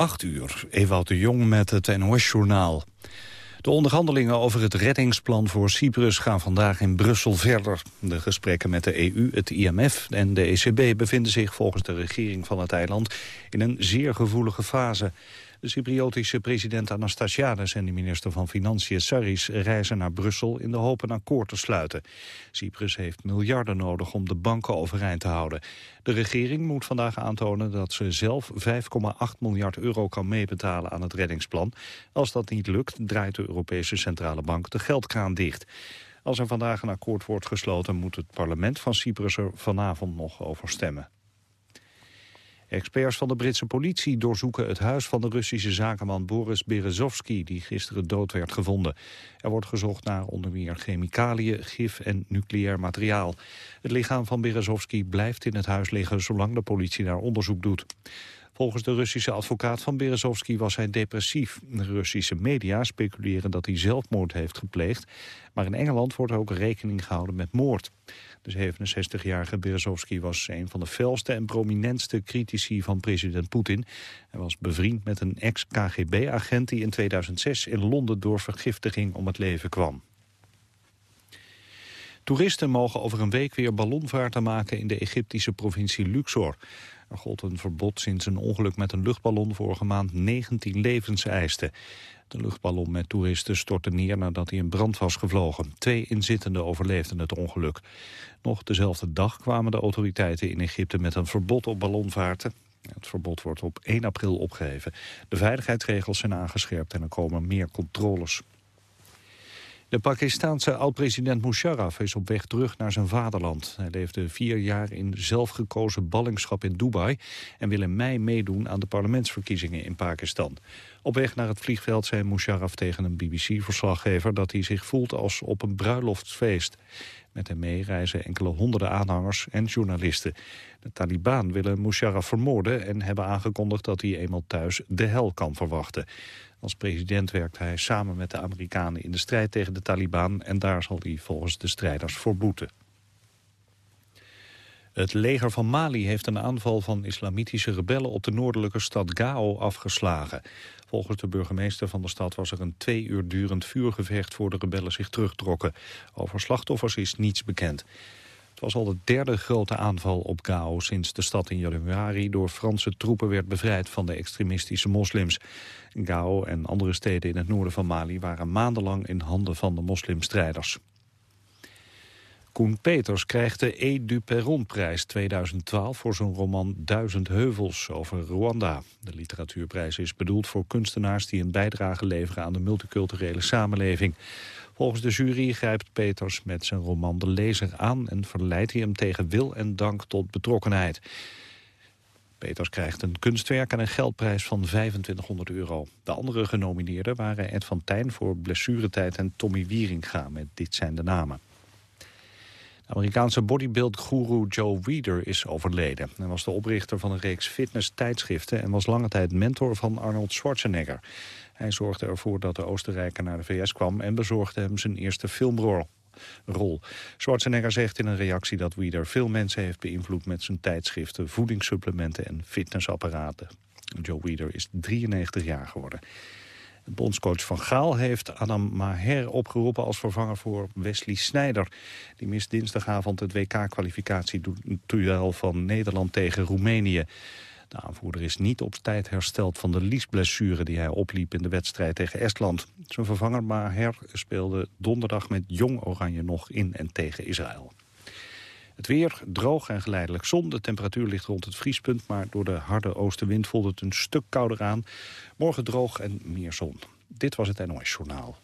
8 uur, Ewout de Jong met het NOS-journaal. De onderhandelingen over het reddingsplan voor Cyprus gaan vandaag in Brussel verder. De gesprekken met de EU, het IMF en de ECB bevinden zich volgens de regering van het eiland in een zeer gevoelige fase. De Cypriotische president Anastasiades en de minister van Financiën Saris reizen naar Brussel in de hoop een akkoord te sluiten. Cyprus heeft miljarden nodig om de banken overeind te houden. De regering moet vandaag aantonen dat ze zelf 5,8 miljard euro kan meebetalen aan het reddingsplan. Als dat niet lukt, draait de Europese Centrale Bank de geldkraan dicht. Als er vandaag een akkoord wordt gesloten, moet het parlement van Cyprus er vanavond nog over stemmen. Experts van de Britse politie doorzoeken het huis van de Russische zakenman Boris Berezovsky, die gisteren dood werd gevonden. Er wordt gezocht naar onder meer chemicaliën, gif en nucleair materiaal. Het lichaam van Berezovsky blijft in het huis liggen zolang de politie daar onderzoek doet. Volgens de Russische advocaat van Berezovsky was hij depressief. De Russische media speculeren dat hij zelfmoord heeft gepleegd. Maar in Engeland wordt ook rekening gehouden met moord. De 67-jarige Berezovsky was een van de felste en prominentste critici van president Poetin. Hij was bevriend met een ex-KGB-agent die in 2006 in Londen door vergiftiging om het leven kwam. Toeristen mogen over een week weer ballonvaarten maken in de Egyptische provincie Luxor. Er gold een verbod sinds een ongeluk met een luchtballon vorige maand 19 levens eiste. De luchtballon met toeristen stortte neer nadat hij in brand was gevlogen. Twee inzittenden overleefden het ongeluk. Nog dezelfde dag kwamen de autoriteiten in Egypte met een verbod op ballonvaarten. Het verbod wordt op 1 april opgeheven. De veiligheidsregels zijn aangescherpt en er komen meer controles. De Pakistanse oud-president Musharraf is op weg terug naar zijn vaderland. Hij leefde vier jaar in zelfgekozen ballingschap in Dubai... en wil in mei meedoen aan de parlementsverkiezingen in Pakistan. Op weg naar het vliegveld zei Musharraf tegen een BBC-verslaggever... dat hij zich voelt als op een bruiloftsfeest. Met hem mee reizen enkele honderden aanhangers en journalisten. De Taliban willen Musharraf vermoorden en hebben aangekondigd dat hij eenmaal thuis de hel kan verwachten. Als president werkt hij samen met de Amerikanen in de strijd tegen de Taliban... en daar zal hij volgens de strijders voor boeten. Het leger van Mali heeft een aanval van islamitische rebellen op de noordelijke stad Gao afgeslagen. Volgens de burgemeester van de stad was er een twee uur durend vuurgevecht voor de rebellen zich terugtrokken. Over slachtoffers is niets bekend. Het was al de derde grote aanval op Gao sinds de stad in januari door Franse troepen werd bevrijd van de extremistische moslims. Gao en andere steden in het noorden van Mali waren maandenlang in handen van de moslimstrijders. Koen Peters krijgt de E. du Perron-prijs 2012 voor zijn roman Duizend Heuvels over Rwanda. De literatuurprijs is bedoeld voor kunstenaars die een bijdrage leveren aan de multiculturele samenleving. Volgens de jury grijpt Peters met zijn roman de lezer aan... en verleidt hij hem tegen wil en dank tot betrokkenheid. Peters krijgt een kunstwerk en een geldprijs van 2500 euro. De andere genomineerden waren Ed van Tijn voor blessuretijd en Tommy Wieringa met Dit zijn de namen. Amerikaanse bodybuild-guru Joe Weider is overleden. Hij was de oprichter van een reeks fitness-tijdschriften... en was lange tijd mentor van Arnold Schwarzenegger. Hij zorgde ervoor dat de Oostenrijker naar de VS kwam... en bezorgde hem zijn eerste filmrol. Rol. Schwarzenegger zegt in een reactie dat Weider veel mensen heeft beïnvloed... met zijn tijdschriften, voedingssupplementen en fitnessapparaten. Joe Weider is 93 jaar geworden. Bondscoach Van Gaal heeft Adam Maher opgeroepen als vervanger voor Wesley Sneijder. Die mist dinsdagavond het WK-kwalificatieduel van Nederland tegen Roemenië. De aanvoerder is niet op tijd hersteld van de liesblessure die hij opliep in de wedstrijd tegen Estland. Zijn vervanger Maher speelde donderdag met Jong Oranje nog in en tegen Israël. Het weer droog en geleidelijk zon. De temperatuur ligt rond het vriespunt, maar door de harde oostenwind voelt het een stuk kouder aan. Morgen droog en meer zon. Dit was het NOS Journaal.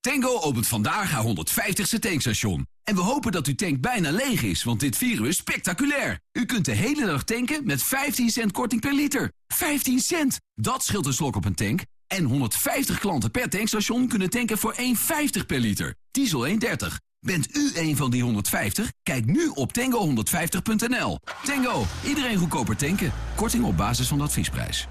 Tango opent vandaag haar 150ste tankstation. En we hopen dat uw tank bijna leeg is, want dit vieren is spectaculair. U kunt de hele dag tanken met 15 cent korting per liter. 15 cent! Dat scheelt een slok op een tank. En 150 klanten per tankstation kunnen tanken voor 1,50 per liter. Diesel 1,30. Bent u een van die 150? Kijk nu op tango150.nl. Tango, iedereen goedkoper tanken. Korting op basis van de adviesprijs.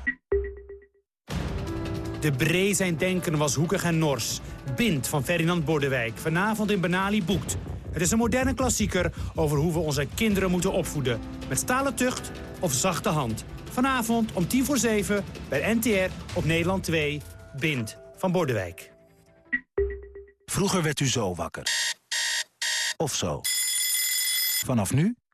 De Bree zijn denken was hoekig en nors. Bind van Ferdinand Bordewijk. Vanavond in Benali boekt. Het is een moderne klassieker over hoe we onze kinderen moeten opvoeden. Met stalen tucht of zachte hand. Vanavond om tien voor zeven bij NTR op Nederland 2. Bind van Bordewijk. Vroeger werd u zo wakker. Of zo. Vanaf nu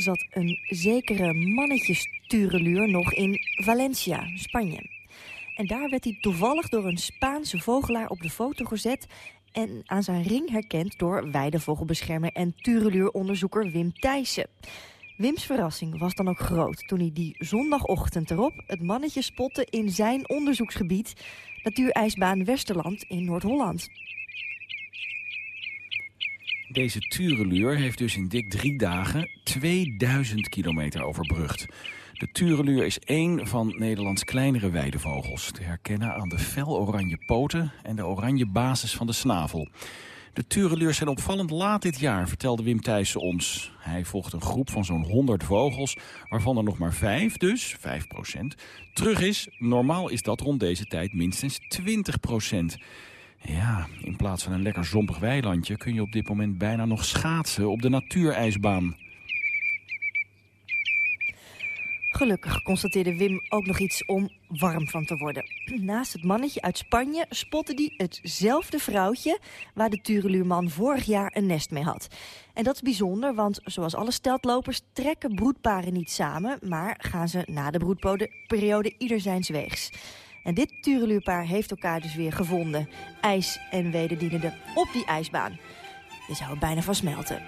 zat een zekere mannetjestureluur nog in Valencia, Spanje. En daar werd hij toevallig door een Spaanse vogelaar op de foto gezet... en aan zijn ring herkend door weidevogelbeschermer en tureluuronderzoeker Wim Thijssen. Wims verrassing was dan ook groot toen hij die zondagochtend erop... het mannetje spotte in zijn onderzoeksgebied... natuurijsbaan Westerland in Noord-Holland. Deze Tureluur heeft dus in dik drie dagen 2000 kilometer overbrugd. De Tureluur is één van Nederlands kleinere weidevogels. Te herkennen aan de fel-oranje poten en de oranje basis van de snavel. De Tureluurs zijn opvallend laat dit jaar, vertelde Wim Thijssen ons. Hij volgt een groep van zo'n 100 vogels, waarvan er nog maar 5, dus 5% terug is. Normaal is dat rond deze tijd minstens 20 ja, in plaats van een lekker zompig weilandje... kun je op dit moment bijna nog schaatsen op de natuurijsbaan. Gelukkig constateerde Wim ook nog iets om warm van te worden. Naast het mannetje uit Spanje spotte hij hetzelfde vrouwtje... waar de Tureluurman vorig jaar een nest mee had. En dat is bijzonder, want zoals alle steltlopers... trekken broedparen niet samen, maar gaan ze na de broedperiode ieder zijns weegs. En dit tureluurpaar heeft elkaar dus weer gevonden. IJs en wederdienende op die ijsbaan. Je zou bijna van smelten.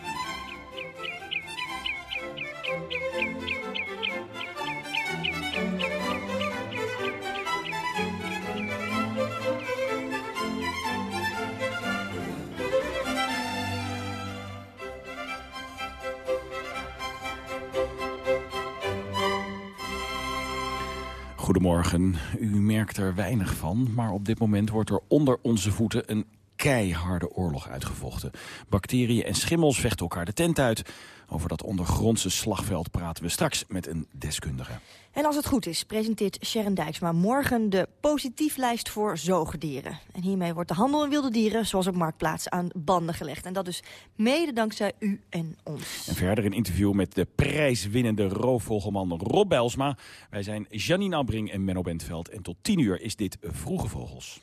Goedemorgen. U merkt er weinig van, maar op dit moment wordt er onder onze voeten een keiharde oorlog uitgevochten. Bacteriën en schimmels vechten elkaar de tent uit. Over dat ondergrondse slagveld praten we straks met een deskundige. En als het goed is, presenteert Sharon Dijksma morgen de positieflijst voor zoogdieren. En hiermee wordt de handel in wilde dieren, zoals op Marktplaats, aan banden gelegd. En dat dus mede dankzij u en ons. En verder een interview met de prijswinnende roofvogelman Rob Belsma. Wij zijn Janine Abring en Menno Bentveld. En tot tien uur is dit Vroege Vogels.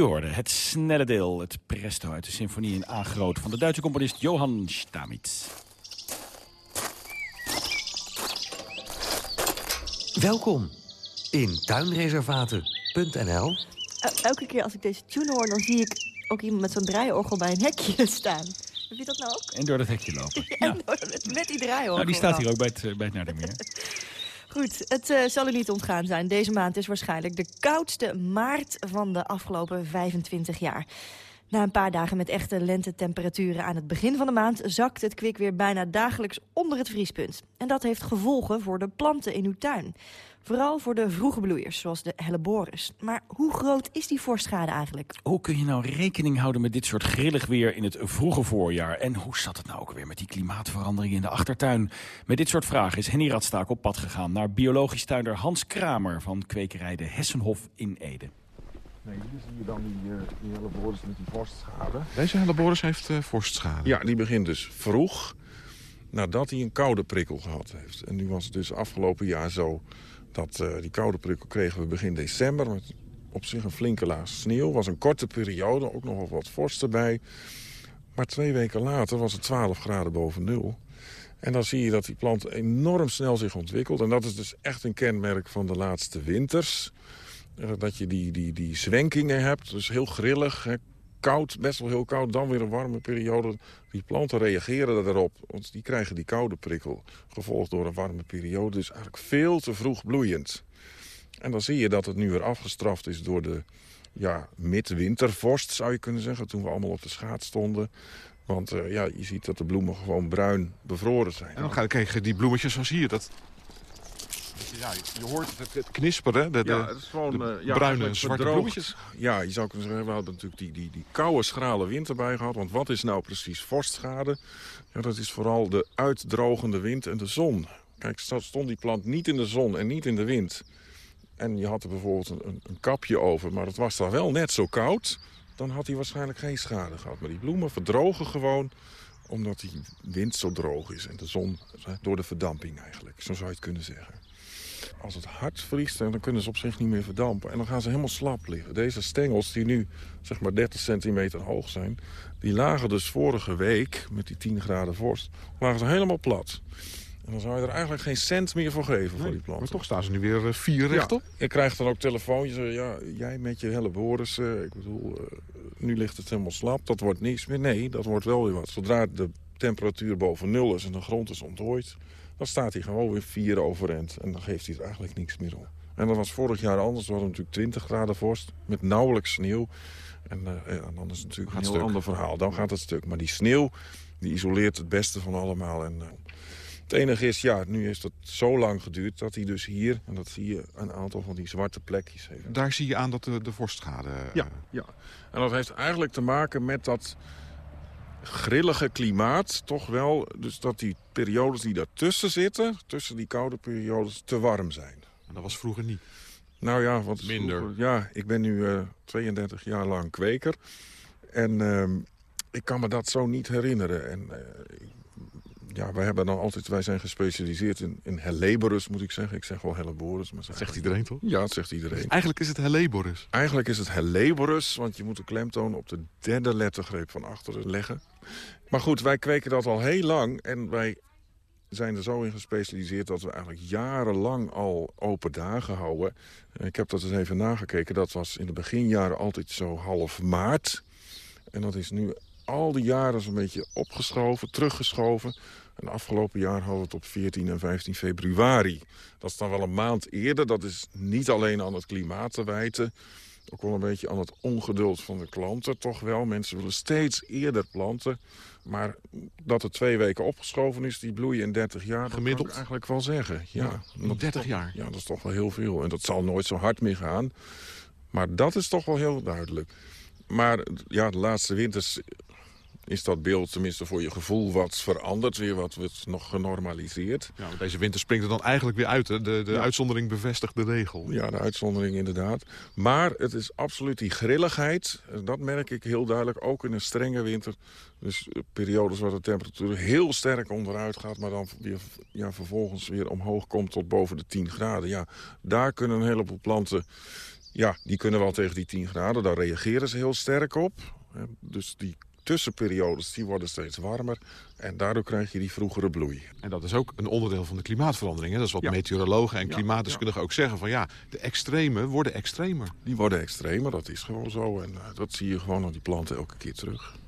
U hoorde het snelle deel, het presto uit de symfonie in A groot... van de Duitse componist Johann Stamitz. Welkom in tuinreservaten.nl. elke keer als ik deze tune hoor, dan zie ik ook iemand met zo'n draaiorgel bij een hekje staan. Heb je dat nou ook? En door dat hekje lopen. Ja, met, met die draaiorgel. Nou, die staat hier ook bij het, bij het Naardermeer. Goed, het uh, zal u niet ontgaan zijn. Deze maand is waarschijnlijk de koudste maart van de afgelopen 25 jaar. Na een paar dagen met echte lentetemperaturen aan het begin van de maand... zakt het kwik weer bijna dagelijks onder het vriespunt. En dat heeft gevolgen voor de planten in uw tuin. Vooral voor de vroege bloeiers, zoals de helleborus. Maar hoe groot is die vorstschade eigenlijk? Hoe kun je nou rekening houden met dit soort grillig weer in het vroege voorjaar? En hoe zat het nou ook weer met die klimaatverandering in de achtertuin? Met dit soort vragen is Henny Radstaak op pad gegaan... naar biologisch tuinder Hans Kramer van kwekerij de Hessenhof in Ede. Nee, hier zie je dan die, uh, die helleborus met die vorstschade. Deze helleborus heeft uh, vorstschade? Ja, die begint dus vroeg nadat hij een koude prikkel gehad heeft. En nu was het dus afgelopen jaar zo dat uh, die koude prikkel kregen we begin december... met op zich een flinke laag sneeuw. was een korte periode, ook nog wat vorst erbij. Maar twee weken later was het 12 graden boven nul. En dan zie je dat die plant enorm snel zich ontwikkelt. En dat is dus echt een kenmerk van de laatste winters. Uh, dat je die, die, die zwenkingen hebt, dus heel grillig, koud, best wel heel koud, dan weer een warme periode. Die planten reageren daarop, want die krijgen die koude prikkel... gevolgd door een warme periode, dus eigenlijk veel te vroeg bloeiend. En dan zie je dat het nu weer afgestraft is door de ja, midwintervorst, zou je kunnen zeggen... toen we allemaal op de schaats stonden. Want uh, ja, je ziet dat de bloemen gewoon bruin bevroren zijn. En dan krijg je die bloemetjes zoals hier, dat ja, je hoort het, het knisperen, de, ja, het is gewoon, de uh, ja, bruine, zwarte bloemetjes. Ja, je zou kunnen zeggen, we hadden natuurlijk die, die, die koude, schrale winter bij gehad. Want wat is nou precies vorstschade? Ja, dat is vooral de uitdrogende wind en de zon. Kijk, stond die plant niet in de zon en niet in de wind... en je had er bijvoorbeeld een, een kapje over, maar het was dan wel net zo koud... dan had hij waarschijnlijk geen schade gehad. Maar die bloemen verdrogen gewoon omdat die wind zo droog is en de zon door de verdamping eigenlijk. Zo zou je het kunnen zeggen als het hard vriest, dan kunnen ze op zich niet meer verdampen. En dan gaan ze helemaal slap liggen. Deze stengels, die nu zeg maar 30 centimeter hoog zijn... die lagen dus vorige week, met die 10 graden vorst, lagen ze helemaal plat. En dan zou je er eigenlijk geen cent meer voor geven nee, voor die planten. Maar toch staan ze nu weer uh, vier rechtop. Ja, ik krijg dan ook telefoontjes. Ja, jij met je helleboris, uh, ik bedoel, nu ligt het helemaal slap. Dat wordt niets meer. Nee, dat wordt wel weer wat. Zodra de temperatuur boven nul is en de grond is ontdooid dan staat hij gewoon weer vier overend. En dan geeft hij er eigenlijk niks meer om. En dat was vorig jaar anders. We hadden natuurlijk 20 graden vorst met nauwelijks sneeuw. En, uh, en dan is het natuurlijk een heel ander verhaal. Dan gaat het stuk. Maar die sneeuw die isoleert het beste van allemaal. En, uh, het enige is, ja, nu heeft het zo lang geduurd dat hij dus hier... en dat zie je een aantal van die zwarte plekjes heeft. Daar zie je aan dat de, de vorstschade... Ja, ja, en dat heeft eigenlijk te maken met dat grillige klimaat toch wel... dus dat die periodes die daartussen zitten, tussen die koude periodes, te warm zijn. En dat was vroeger niet? Nou ja, wat Minder. Vroeger, ja, ik ben nu uh, 32 jaar lang kweker. En uh, ik kan me dat zo niet herinneren. En uh, ja, wij hebben dan altijd, wij zijn gespecialiseerd in, in Helleborus, moet ik zeggen. Ik zeg wel Helleborus. Maar dat zegt iedereen toch? Ja, dat zegt iedereen. Dus eigenlijk is het Helleborus. Eigenlijk is het Helleborus, want je moet de klemtoon op de derde lettergreep van achteren leggen. Maar goed, wij kweken dat al heel lang en wij zijn er zo in gespecialiseerd dat we eigenlijk jarenlang al open dagen houden. Ik heb dat eens even nagekeken. Dat was in de beginjaren altijd zo half maart. En dat is nu al die jaren zo'n beetje opgeschoven, teruggeschoven. En afgelopen jaar hadden we het op 14 en 15 februari. Dat is dan wel een maand eerder. Dat is niet alleen aan het klimaat te wijten. Ook wel een beetje aan het ongeduld van de klanten, toch wel. Mensen willen steeds eerder planten. Maar dat het twee weken opgeschoven is, die bloeien in 30 jaar... Gemiddeld? dat kan ik eigenlijk wel zeggen. Ja, ja 30 jaar? Ja, dat is toch wel heel veel. En dat zal nooit zo hard meer gaan. Maar dat is toch wel heel duidelijk. Maar ja, de laatste winters is dat beeld tenminste voor je gevoel wat veranderd. Weer wat, wat nog genormaliseerd. Ja, deze winter springt er dan eigenlijk weer uit. Hè? De, de ja. uitzondering bevestigt de regel. Ja, de uitzondering inderdaad. Maar het is absoluut die grilligheid. Dat merk ik heel duidelijk. Ook in een strenge winter. Dus periodes waar de temperatuur heel sterk onderuit gaat... maar dan weer, ja, vervolgens weer omhoog komt tot boven de 10 graden. Ja, daar kunnen een heleboel planten Ja, die kunnen wel tegen die 10 graden. Daar reageren ze heel sterk op. Dus die tussenperiodes die worden steeds warmer. En daardoor krijg je die vroegere bloei. En dat is ook een onderdeel van de klimaatverandering. Hè? Dat is wat meteorologen en klimaatdeskundigen ook zeggen. Van ja, de extreme worden extremer. Die worden extremer, dat is gewoon zo. En uh, dat zie je gewoon aan die planten elke keer terug.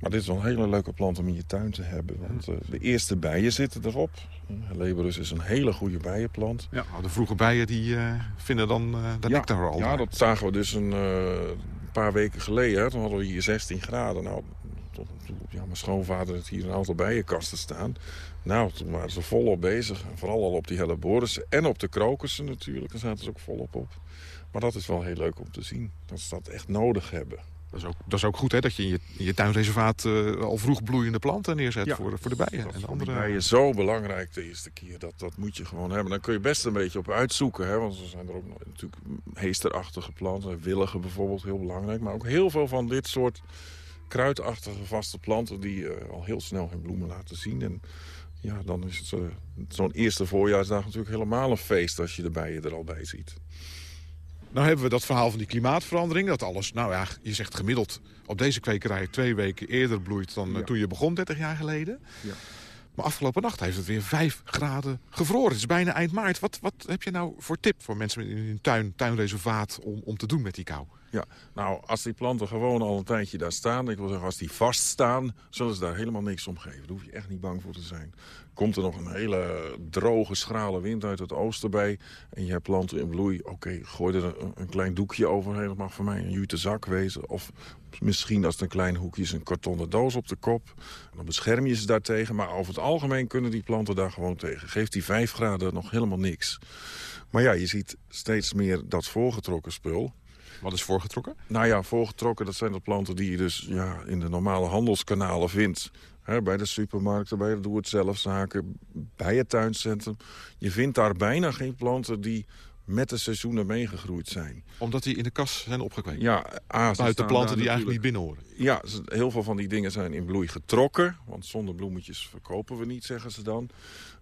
Maar dit is wel een hele leuke plant om in je tuin te hebben. Want uh, de eerste bijen zitten erop. Leberus is een hele goede bijenplant. Ja, de vroege bijen die uh, vinden dan uh, de ja, nectar al. Ja, dat zagen we dus een paar weken geleden. Toen hadden we hier 16 graden. Nou, tot ja, mijn schoonvader heeft hier een aantal bijenkasten staan. Nou, toen waren ze volop bezig. Vooral al op die helleborussen en op de krokussen natuurlijk. Daar zaten ze ook volop op. Maar dat is wel heel leuk om te zien. Dat ze dat echt nodig hebben. Dat is ook, dat is ook goed hè, dat je in je, in je tuinreservaat uh, al vroeg bloeiende planten neerzet ja, voor, voor de bijen. Dat en de andere... bijen zo belangrijk de eerste keer. Dat, dat moet je gewoon hebben. Dan kun je best een beetje op uitzoeken. Hè, want er zijn er ook natuurlijk heesterachtige planten. Willigen bijvoorbeeld, heel belangrijk. Maar ook heel veel van dit soort kruidachtige vaste planten... die uh, al heel snel hun bloemen laten zien. En ja, dan is het uh, zo'n eerste voorjaarsdag natuurlijk helemaal een feest... als je de bijen er al bij ziet. Nou hebben we dat verhaal van die klimaatverandering. Dat alles, nou ja, je zegt gemiddeld op deze kwekerij twee weken eerder bloeit dan ja. toen je begon 30 jaar geleden. Ja. Maar afgelopen nacht heeft het weer 5 graden gevroren. Het is bijna eind maart. Wat, wat heb je nou voor tip voor mensen in hun tuin, tuinreservaat om, om te doen met die kou? Ja, nou, als die planten gewoon al een tijdje daar staan... ik wil zeggen, als die vaststaan, zullen ze daar helemaal niks om geven. Daar hoef je echt niet bang voor te zijn. Komt er nog een hele droge, schrale wind uit het oosten bij... en je hebt planten in bloei, oké, gooi er een, een, klein doekje overheen. Dat mag voor mij een jute zak wezen. Of misschien als het een klein hoekje is, een kartonnen doos op de kop. En dan bescherm je ze daartegen. Maar over het algemeen kunnen die planten daar gewoon tegen. Geeft die 5 graden nog helemaal niks. Maar ja, je ziet steeds meer dat voorgetrokken spul... Wat is voorgetrokken? Nou ja, voorgetrokken, dat zijn de planten die je dus ja, in de normale handelskanalen vindt. He, bij de supermarkten, bij de doe-het-zelf-zaken, bij het tuincentrum. Je vindt daar bijna geen planten die met de seizoenen meegegroeid zijn. Omdat die in de kas zijn opgekweekt? Ja, A, buiten planten die eigenlijk niet binnen horen. Ja, heel veel van die dingen zijn in bloei getrokken. Want zonder bloemetjes verkopen we niet, zeggen ze dan.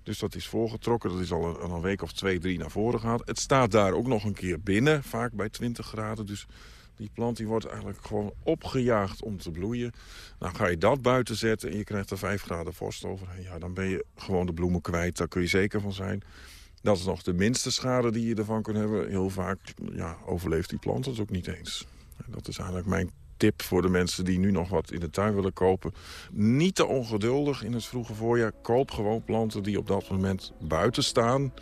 Dus dat is voorgetrokken. Dat is al een, een, week of twee, drie naar voren gehaald. Het staat daar ook nog een keer binnen, vaak bij 20 graden. Dus die plant die wordt eigenlijk gewoon opgejaagd om te bloeien. Dan ga je dat buiten zetten en je krijgt er 5 graden vorst overheen. Ja, dan ben je gewoon de bloemen kwijt. Daar kun je zeker van zijn. Dat is nog de minste schade die je ervan kunt hebben. Heel vaak ja, overleeft die plant het ook niet eens. En dat is eigenlijk mijn tip voor de mensen die nu nog wat in de tuin willen kopen. Niet te ongeduldig in het vroege voorjaar. Koop gewoon planten die op dat moment buiten staan...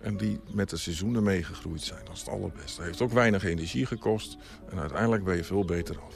en die met de seizoenen meegegroeid zijn. Dat is het allerbeste. Het heeft ook weinig energie gekost en uiteindelijk ben je veel beter af.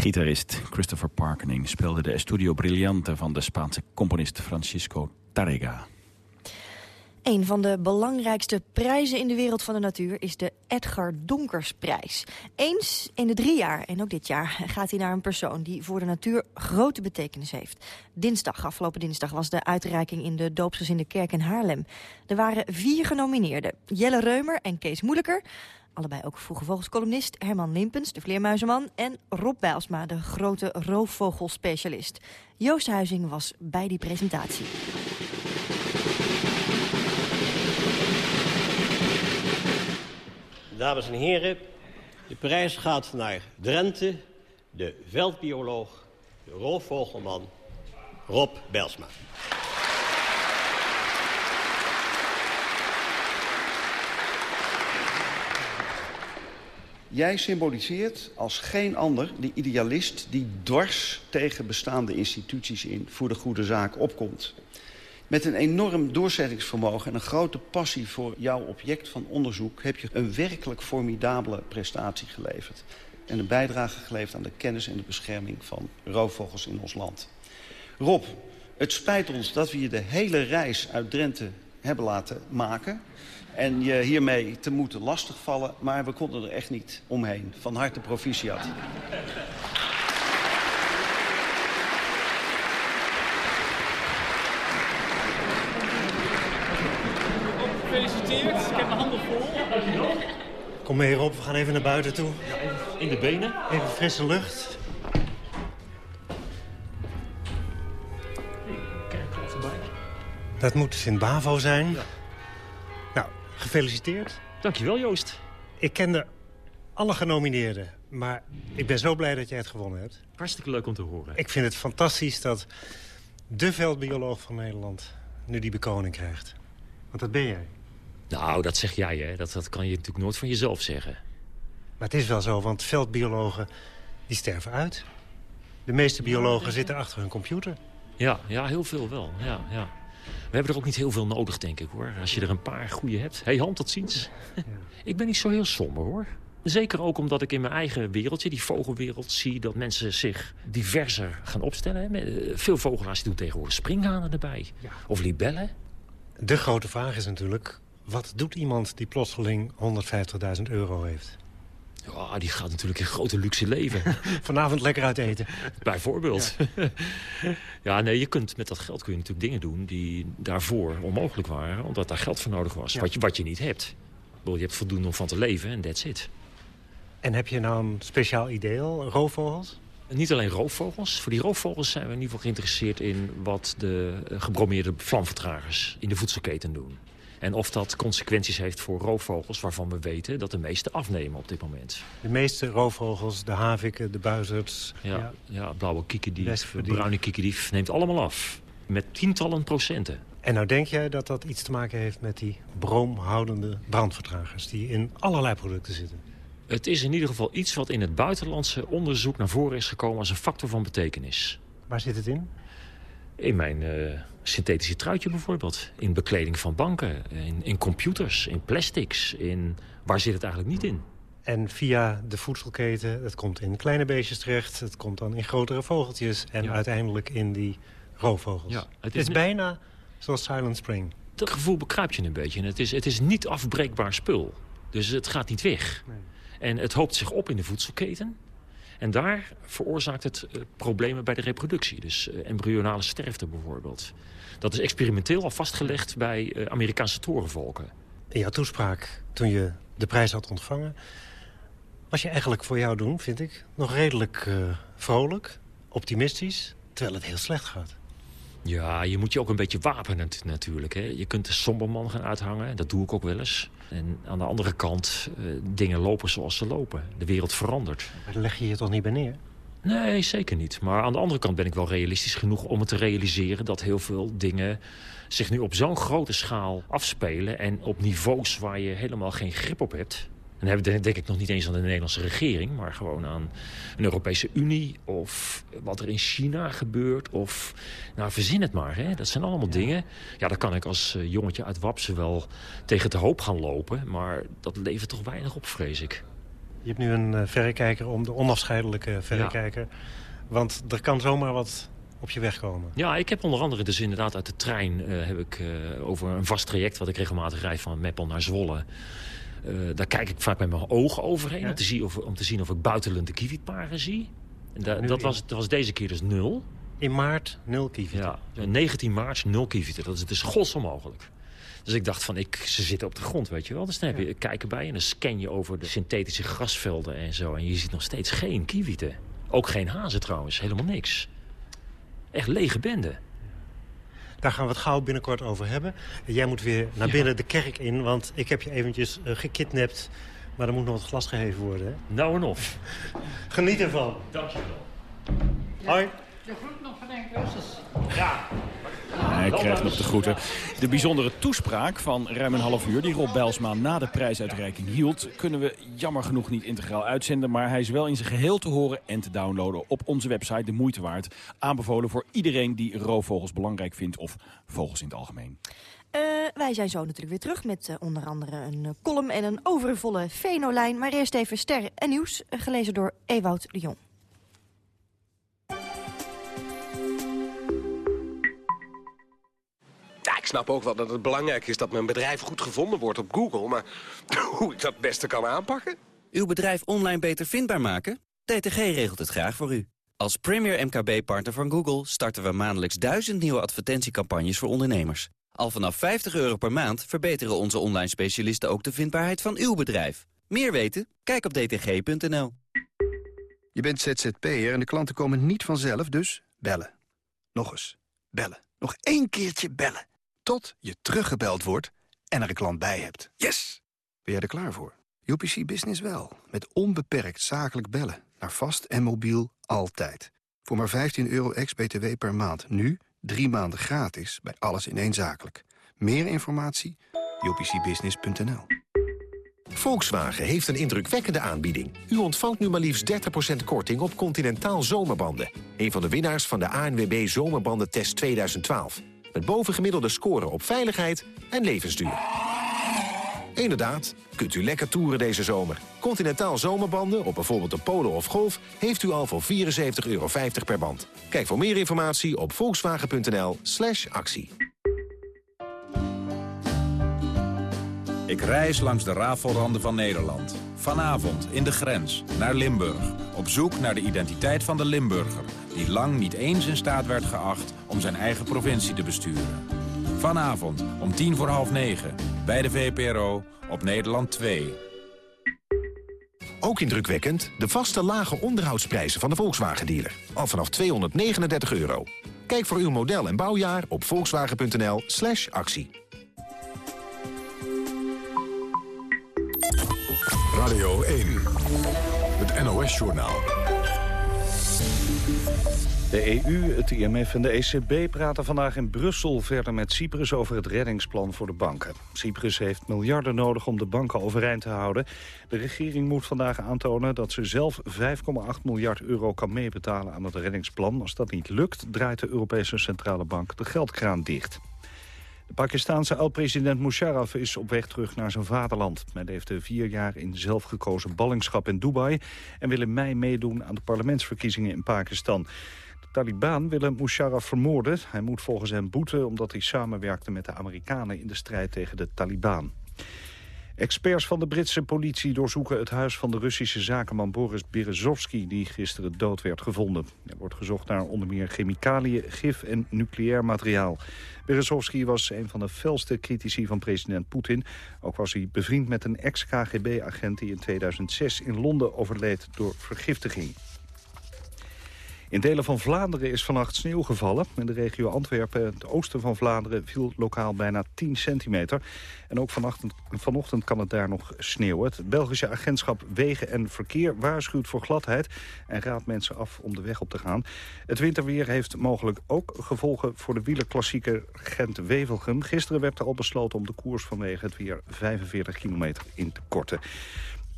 Gitarist Christopher Parkening speelde de Estudio Brillante van de Spaanse componist Francisco Tarrega. Een van de belangrijkste prijzen in de wereld van de natuur is de Edgar Donkersprijs. Eens in de drie jaar, en ook dit jaar, gaat hij naar een persoon die voor de natuur grote betekenis heeft. Dinsdag, afgelopen dinsdag, was de uitreiking in de doopsgezinde kerk in Haarlem. Er waren vier genomineerden. Jelle Reumer en Kees Moeilijker. Allebei ook Vroege Vogels-columnist Herman Limpens, de vleermuizenman... en Rob Bijlsma, de grote roofvogelspecialist. Joost Huizing was bij die presentatie. Dames en heren, de prijs gaat naar Drenthe, de veldbioloog, de roofvogelman Rob Bijlsma. Jij symboliseert als geen ander de idealist die dwars tegen bestaande instituties in voor de goede zaak opkomt. Met een enorm doorzettingsvermogen en een grote passie voor jouw object van onderzoek... heb je een werkelijk formidabele prestatie geleverd. En een bijdrage geleverd aan de kennis en de bescherming van roofvogels in ons land. Rob, het spijt ons dat we je de hele reis uit Drenthe hebben laten maken en je hiermee te moeten lastigvallen. Maar we konden er echt niet omheen. Van harte proficiat. Gefeliciteerd, ik heb mijn handen vol. Kom mee Rob, we gaan even naar buiten toe. In de benen. Even frisse lucht. Dat moet Sint-Bavo zijn. Ja. Gefeliciteerd. Dankjewel, Joost. Ik kende alle genomineerden, maar ik ben zo blij dat jij het gewonnen hebt. Hartstikke leuk om te horen. Ik vind het fantastisch dat de veldbioloog van Nederland nu die bekroning krijgt. Want dat ben jij. Nou, dat zeg jij, hè. Dat, dat kan je natuurlijk nooit van jezelf zeggen. Maar het is wel zo, want veldbiologen die sterven uit. De meeste biologen zitten achter hun computer. Ja, ja heel veel wel. Ja, ja. We hebben er ook niet heel veel nodig, denk ik, hoor. Als je er een paar goede hebt. Hé, hey, hand, tot ziens. Ja. ik ben niet zo heel somber, hoor. Zeker ook omdat ik in mijn eigen wereldje, die vogelwereld, zie dat mensen zich diverser gaan opstellen. Veel vogelaars doen tegenwoordig springhanen erbij. Ja. Of libellen. De grote vraag is natuurlijk, wat doet iemand die plotseling 150.000 euro heeft? Ja, die gaat natuurlijk in grote luxe leven. Vanavond lekker uit eten. Bijvoorbeeld. Ja. ja. nee, je kunt met dat geld kun je natuurlijk dingen doen die daarvoor onmogelijk waren. Omdat daar geld voor nodig was. Ja. Wat, je, wat je niet hebt. Je hebt voldoende om van te leven en that's it. En heb je nou een speciaal idee al? Roofvogels? Niet alleen roofvogels. Voor die roofvogels zijn we in ieder geval geïnteresseerd in wat de gebromeerde vlamvertragers in de voedselketen doen. En of dat consequenties heeft voor roofvogels waarvan we weten dat de meeste afnemen op dit moment. De meeste roofvogels, de haviken, de buizerds. Ja, ja. ja blauwe kiekendief, bruine kiekendief, neemt allemaal af. Met tientallen procenten. En nou denk jij dat dat iets te maken heeft met die broomhoudende brandvertragers... die in allerlei producten zitten? Het is in ieder geval iets wat in het buitenlandse onderzoek naar voren is gekomen als een factor van betekenis. Waar zit het in? In mijn uh, synthetische truitje bijvoorbeeld. In bekleding van banken, in, in computers, in plastics. In... Waar zit het eigenlijk niet in? En via de voedselketen, het komt in kleine beestjes terecht... het komt dan in grotere vogeltjes en ja. uiteindelijk in die roofvogels. Ja, het is, het is bijna zoals Silent Spring. Dat gevoel bekruipt je een beetje. Het is, het is niet afbreekbaar spul. Dus het gaat niet weg. Nee. En het hoopt zich op in de voedselketen. En daar veroorzaakt het uh, problemen bij de reproductie. Dus uh, embryonale sterfte bijvoorbeeld. Dat is experimenteel al vastgelegd bij uh, Amerikaanse torenvolken. In jouw toespraak, toen je de prijs had ontvangen... was je eigenlijk voor jou doen, vind ik, nog redelijk vrolijk, optimistisch... terwijl het heel slecht gaat. Ja, je moet je ook een beetje wapenen natuurlijk. Hè. Je kunt de somberman gaan uithangen, dat doe ik ook wel eens. En aan de andere kant, uh, dingen lopen zoals ze lopen. De wereld verandert. Maar leg je je toch niet bij neer? Nee, zeker niet. Maar aan de andere kant ben ik wel realistisch genoeg om het te realiseren... dat heel veel dingen zich nu op zo'n grote schaal afspelen... en op niveaus waar je helemaal geen grip op hebt... En dan denk ik nog niet eens aan de Nederlandse regering... maar gewoon aan een Europese Unie of wat er in China gebeurt. Of, nou, verzin het maar. Hè. Dat zijn allemaal ja. dingen. Ja, daar kan ik als uh, jongetje uit Wapsen wel tegen de hoop gaan lopen. Maar dat levert toch weinig op, vrees ik. Je hebt nu een uh, verrekijker om de onafscheidelijke verrekijker. Ja. Want er kan zomaar wat op je weg komen. Ja, ik heb onder andere dus inderdaad uit de trein... Uh, heb ik uh, over een vast traject wat ik regelmatig rijd van Meppel naar Zwolle. Uh, daar kijk ik vaak met mijn ogen overheen ja? om, te zien of, om te zien of ik kiewietparen zie. En da, dat, was, dat was deze keer dus nul. In maart nul kievieten? Ja, 19 maart nul kievieten. Dat is dus godsonmogelijk. Dus ik dacht van, ik, ze zitten op de grond, weet je wel. Dus dan heb je ja. kijken bij en dan scan je over de synthetische grasvelden en zo. En je ziet nog steeds geen kievieten. Ook geen hazen trouwens, helemaal niks. Echt lege bende. Daar gaan we het gauw binnenkort over hebben. Jij moet weer naar binnen ja. de kerk in, want ik heb je eventjes uh, gekidnapt. Maar er moet nog wat glas geheven worden, hè? Nou en of. Geniet ervan. Dankjewel. Hoi. De groet nog van Enkels. Ja. Hij krijgt nog de groeten. De bijzondere toespraak van ruim een half uur... die Rob Bijlsma na de prijsuitreiking hield... kunnen we jammer genoeg niet integraal uitzenden... maar hij is wel in zijn geheel te horen en te downloaden op onze website. De moeite waard. Aanbevolen voor iedereen die roofvogels belangrijk vindt... of vogels in het algemeen. Uh, wij zijn zo natuurlijk weer terug met uh, onder andere een uh, column en een overvolle Venolijn. Maar eerst even sterren en nieuws, gelezen door Ewout de Jong. Snap ook wel dat het belangrijk is dat mijn bedrijf goed gevonden wordt op Google. Maar hoe ik dat het beste kan aanpakken? Uw bedrijf online beter vindbaar maken? DTG regelt het graag voor u. Als premier MKB-partner van Google starten we maandelijks duizend nieuwe advertentiecampagnes voor ondernemers. Al vanaf 50 euro per maand verbeteren onze online specialisten ook de vindbaarheid van uw bedrijf. Meer weten? Kijk op dtg.nl. Je bent ZZP'er en de klanten komen niet vanzelf, dus bellen. Nog eens. Bellen. Nog één keertje bellen. Tot je teruggebeld wordt en er een klant bij hebt. Yes! Ben jij er klaar voor? UPC Business wel. Met onbeperkt zakelijk bellen. Naar vast en mobiel altijd. Voor maar 15 euro ex-BTW per maand. Nu drie maanden gratis bij alles ineenzakelijk. Meer informatie? upcbusiness.nl Volkswagen heeft een indrukwekkende aanbieding. U ontvangt nu maar liefst 30% korting op Continentaal Zomerbanden. Een van de winnaars van de ANWB Zomerbandentest 2012. Met bovengemiddelde scoren op veiligheid en levensduur. Inderdaad, kunt u lekker toeren deze zomer. Continentaal Zomerbanden op bijvoorbeeld een Polo of Golf... heeft u al voor 74,50 euro per band. Kijk voor meer informatie op volkswagen.nl slash actie. Ik reis langs de rafelranden van Nederland. Vanavond in de grens, naar Limburg. Op zoek naar de identiteit van de Limburger... die lang niet eens in staat werd geacht om zijn eigen provincie te besturen. Vanavond om tien voor half negen, bij de VPRO op Nederland 2. Ook indrukwekkend de vaste lage onderhoudsprijzen van de Volkswagen-dealer. Al vanaf 239 euro. Kijk voor uw model en bouwjaar op volkswagen.nl actie. Radio 1, het NOS-journaal. De EU, het IMF en de ECB praten vandaag in Brussel verder met Cyprus over het reddingsplan voor de banken. Cyprus heeft miljarden nodig om de banken overeind te houden. De regering moet vandaag aantonen dat ze zelf 5,8 miljard euro kan meebetalen aan het reddingsplan. Als dat niet lukt, draait de Europese Centrale Bank de geldkraan dicht. De Pakistanse oud-president Musharraf is op weg terug naar zijn vaderland. Hij leefde vier jaar in zelfgekozen ballingschap in Dubai... en wil in mei meedoen aan de parlementsverkiezingen in Pakistan. De Taliban willen Musharraf vermoorden. Hij moet volgens hen boeten omdat hij samenwerkte met de Amerikanen... in de strijd tegen de Taliban. Experts van de Britse politie doorzoeken het huis van de Russische zakenman Boris Berezovsky, die gisteren dood werd gevonden. Er wordt gezocht naar onder meer chemicaliën, gif en nucleair materiaal. Berezovsky was een van de felste critici van president Poetin. Ook was hij bevriend met een ex-KGB-agent die in 2006 in Londen overleed door vergiftiging. In delen van Vlaanderen is vannacht sneeuw gevallen. In de regio Antwerpen, het oosten van Vlaanderen, viel lokaal bijna 10 centimeter. En ook vanochtend, vanochtend kan het daar nog sneeuwen. Het Belgische agentschap Wegen en Verkeer waarschuwt voor gladheid... en raadt mensen af om de weg op te gaan. Het winterweer heeft mogelijk ook gevolgen voor de wielerklassieker Gent-Wevelgem. Gisteren werd er al besloten om de koers vanwege het weer 45 kilometer in te korten.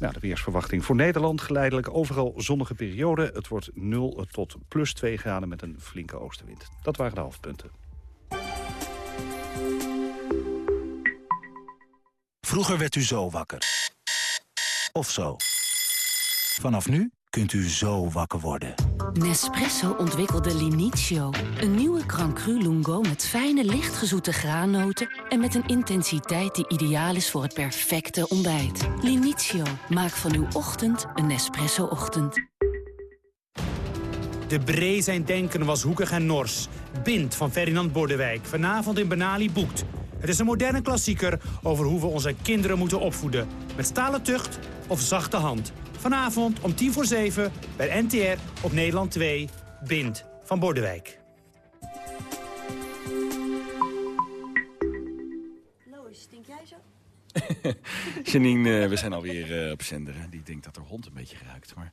Nou, de weersverwachting voor Nederland geleidelijk overal zonnige periode. Het wordt 0 tot plus 2 graden met een flinke oostenwind. Dat waren de hoofdpunten. Vroeger werd u zo wakker. Of zo. Vanaf nu kunt u zo wakker worden. Nespresso ontwikkelde Linizio. Een nieuwe Grand Cru Lungo met fijne, lichtgezoete graannoten... en met een intensiteit die ideaal is voor het perfecte ontbijt. Linizio, maak van uw ochtend een Nespresso-ochtend. De Bree zijn denken was hoekig en nors. Bind van Ferdinand Bordewijk. Vanavond in Benali boekt. Het is een moderne klassieker over hoe we onze kinderen moeten opvoeden. Met stalen tucht of zachte hand. Vanavond om tien voor zeven bij NTR op Nederland 2. Bind van Bordewijk. Lois, stink jij zo? Janine, eh, we zijn alweer eh, op zender. hè. Die denkt dat er hond een beetje ruikt. Maar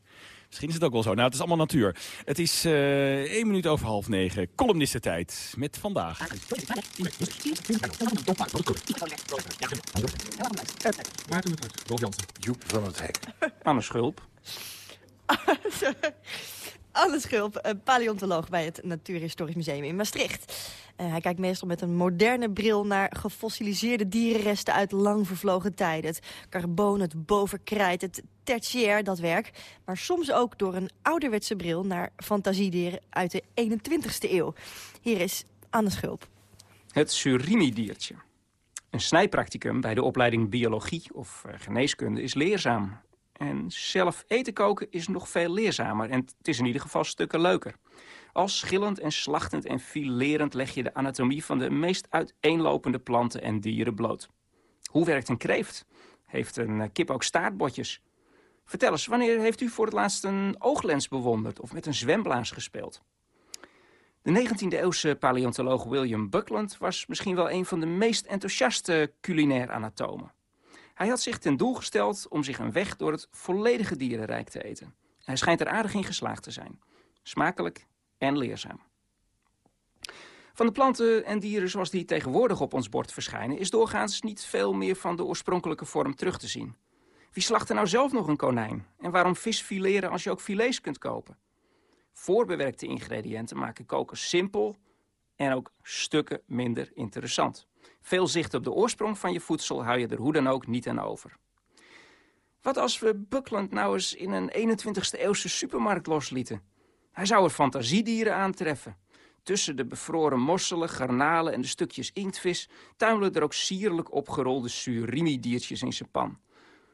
misschien is het ook wel zo. Nou, het is allemaal natuur. Het is eh één minuut over half negen. Columnistentijd. Met vandaag. Maarten het uit. Rolf Jansen. Joep van het Hek. Anne Schulp. Anne Schulp, eh, paleontoloog bij het Natuurhistorisch Museum in Maastricht. Eh, hij kijkt meestal met een moderne bril naar gefossiliseerde dierenresten uit lang vervlogen tijden. Het carboon, het bovenkrijt, het tertiair, dat werk. Maar soms ook door een ouderwetse bril naar fantasiedieren uit de 21ste eeuw. Hier is Anne Schulp. Het surimi-diertje. Een snijpracticum bij de opleiding biologie of eh, geneeskunde is leerzaam. En zelf eten koken is nog veel leerzamer en het is in ieder geval stukken leuker. Als schillend en slachtend en filerend leg je de anatomie van de meest uiteenlopende planten en dieren bloot. Hoe werkt een kreeft? Heeft een eh, kip ook staartbotjes? Vertel eens, wanneer heeft u voor het laatst een ooglens bewonderd of met een zwemblaas gespeeld? De 19e-eeuwse paleontoloog William Buckland was misschien wel een van de meest enthousiaste culinair anatomen. Hij had zich ten doel gesteld om zich een weg door het volledige dierenrijk te eten. Hij schijnt er aardig in geslaagd te zijn. Smakelijk en leerzaam. Van de planten en dieren zoals die tegenwoordig op ons bord verschijnen... is doorgaans niet veel meer van de oorspronkelijke vorm terug te zien. Wie slacht er nou zelf nog een konijn? En waarom vis fileren als je ook filets kunt kopen? Voorbewerkte ingrediënten maken koken simpel en ook stukken minder interessant. Veel zicht op de oorsprong van je voedsel hou je er hoe dan ook niet aan over. Wat als we Buckland nou eens in een 21ste eeuwse supermarkt loslieten? Hij zou er fantasiedieren aantreffen. Tussen de bevroren mosselen, garnalen en de stukjes inktvis... tuimelen er ook sierlijk opgerolde surimi-diertjes in zijn pan.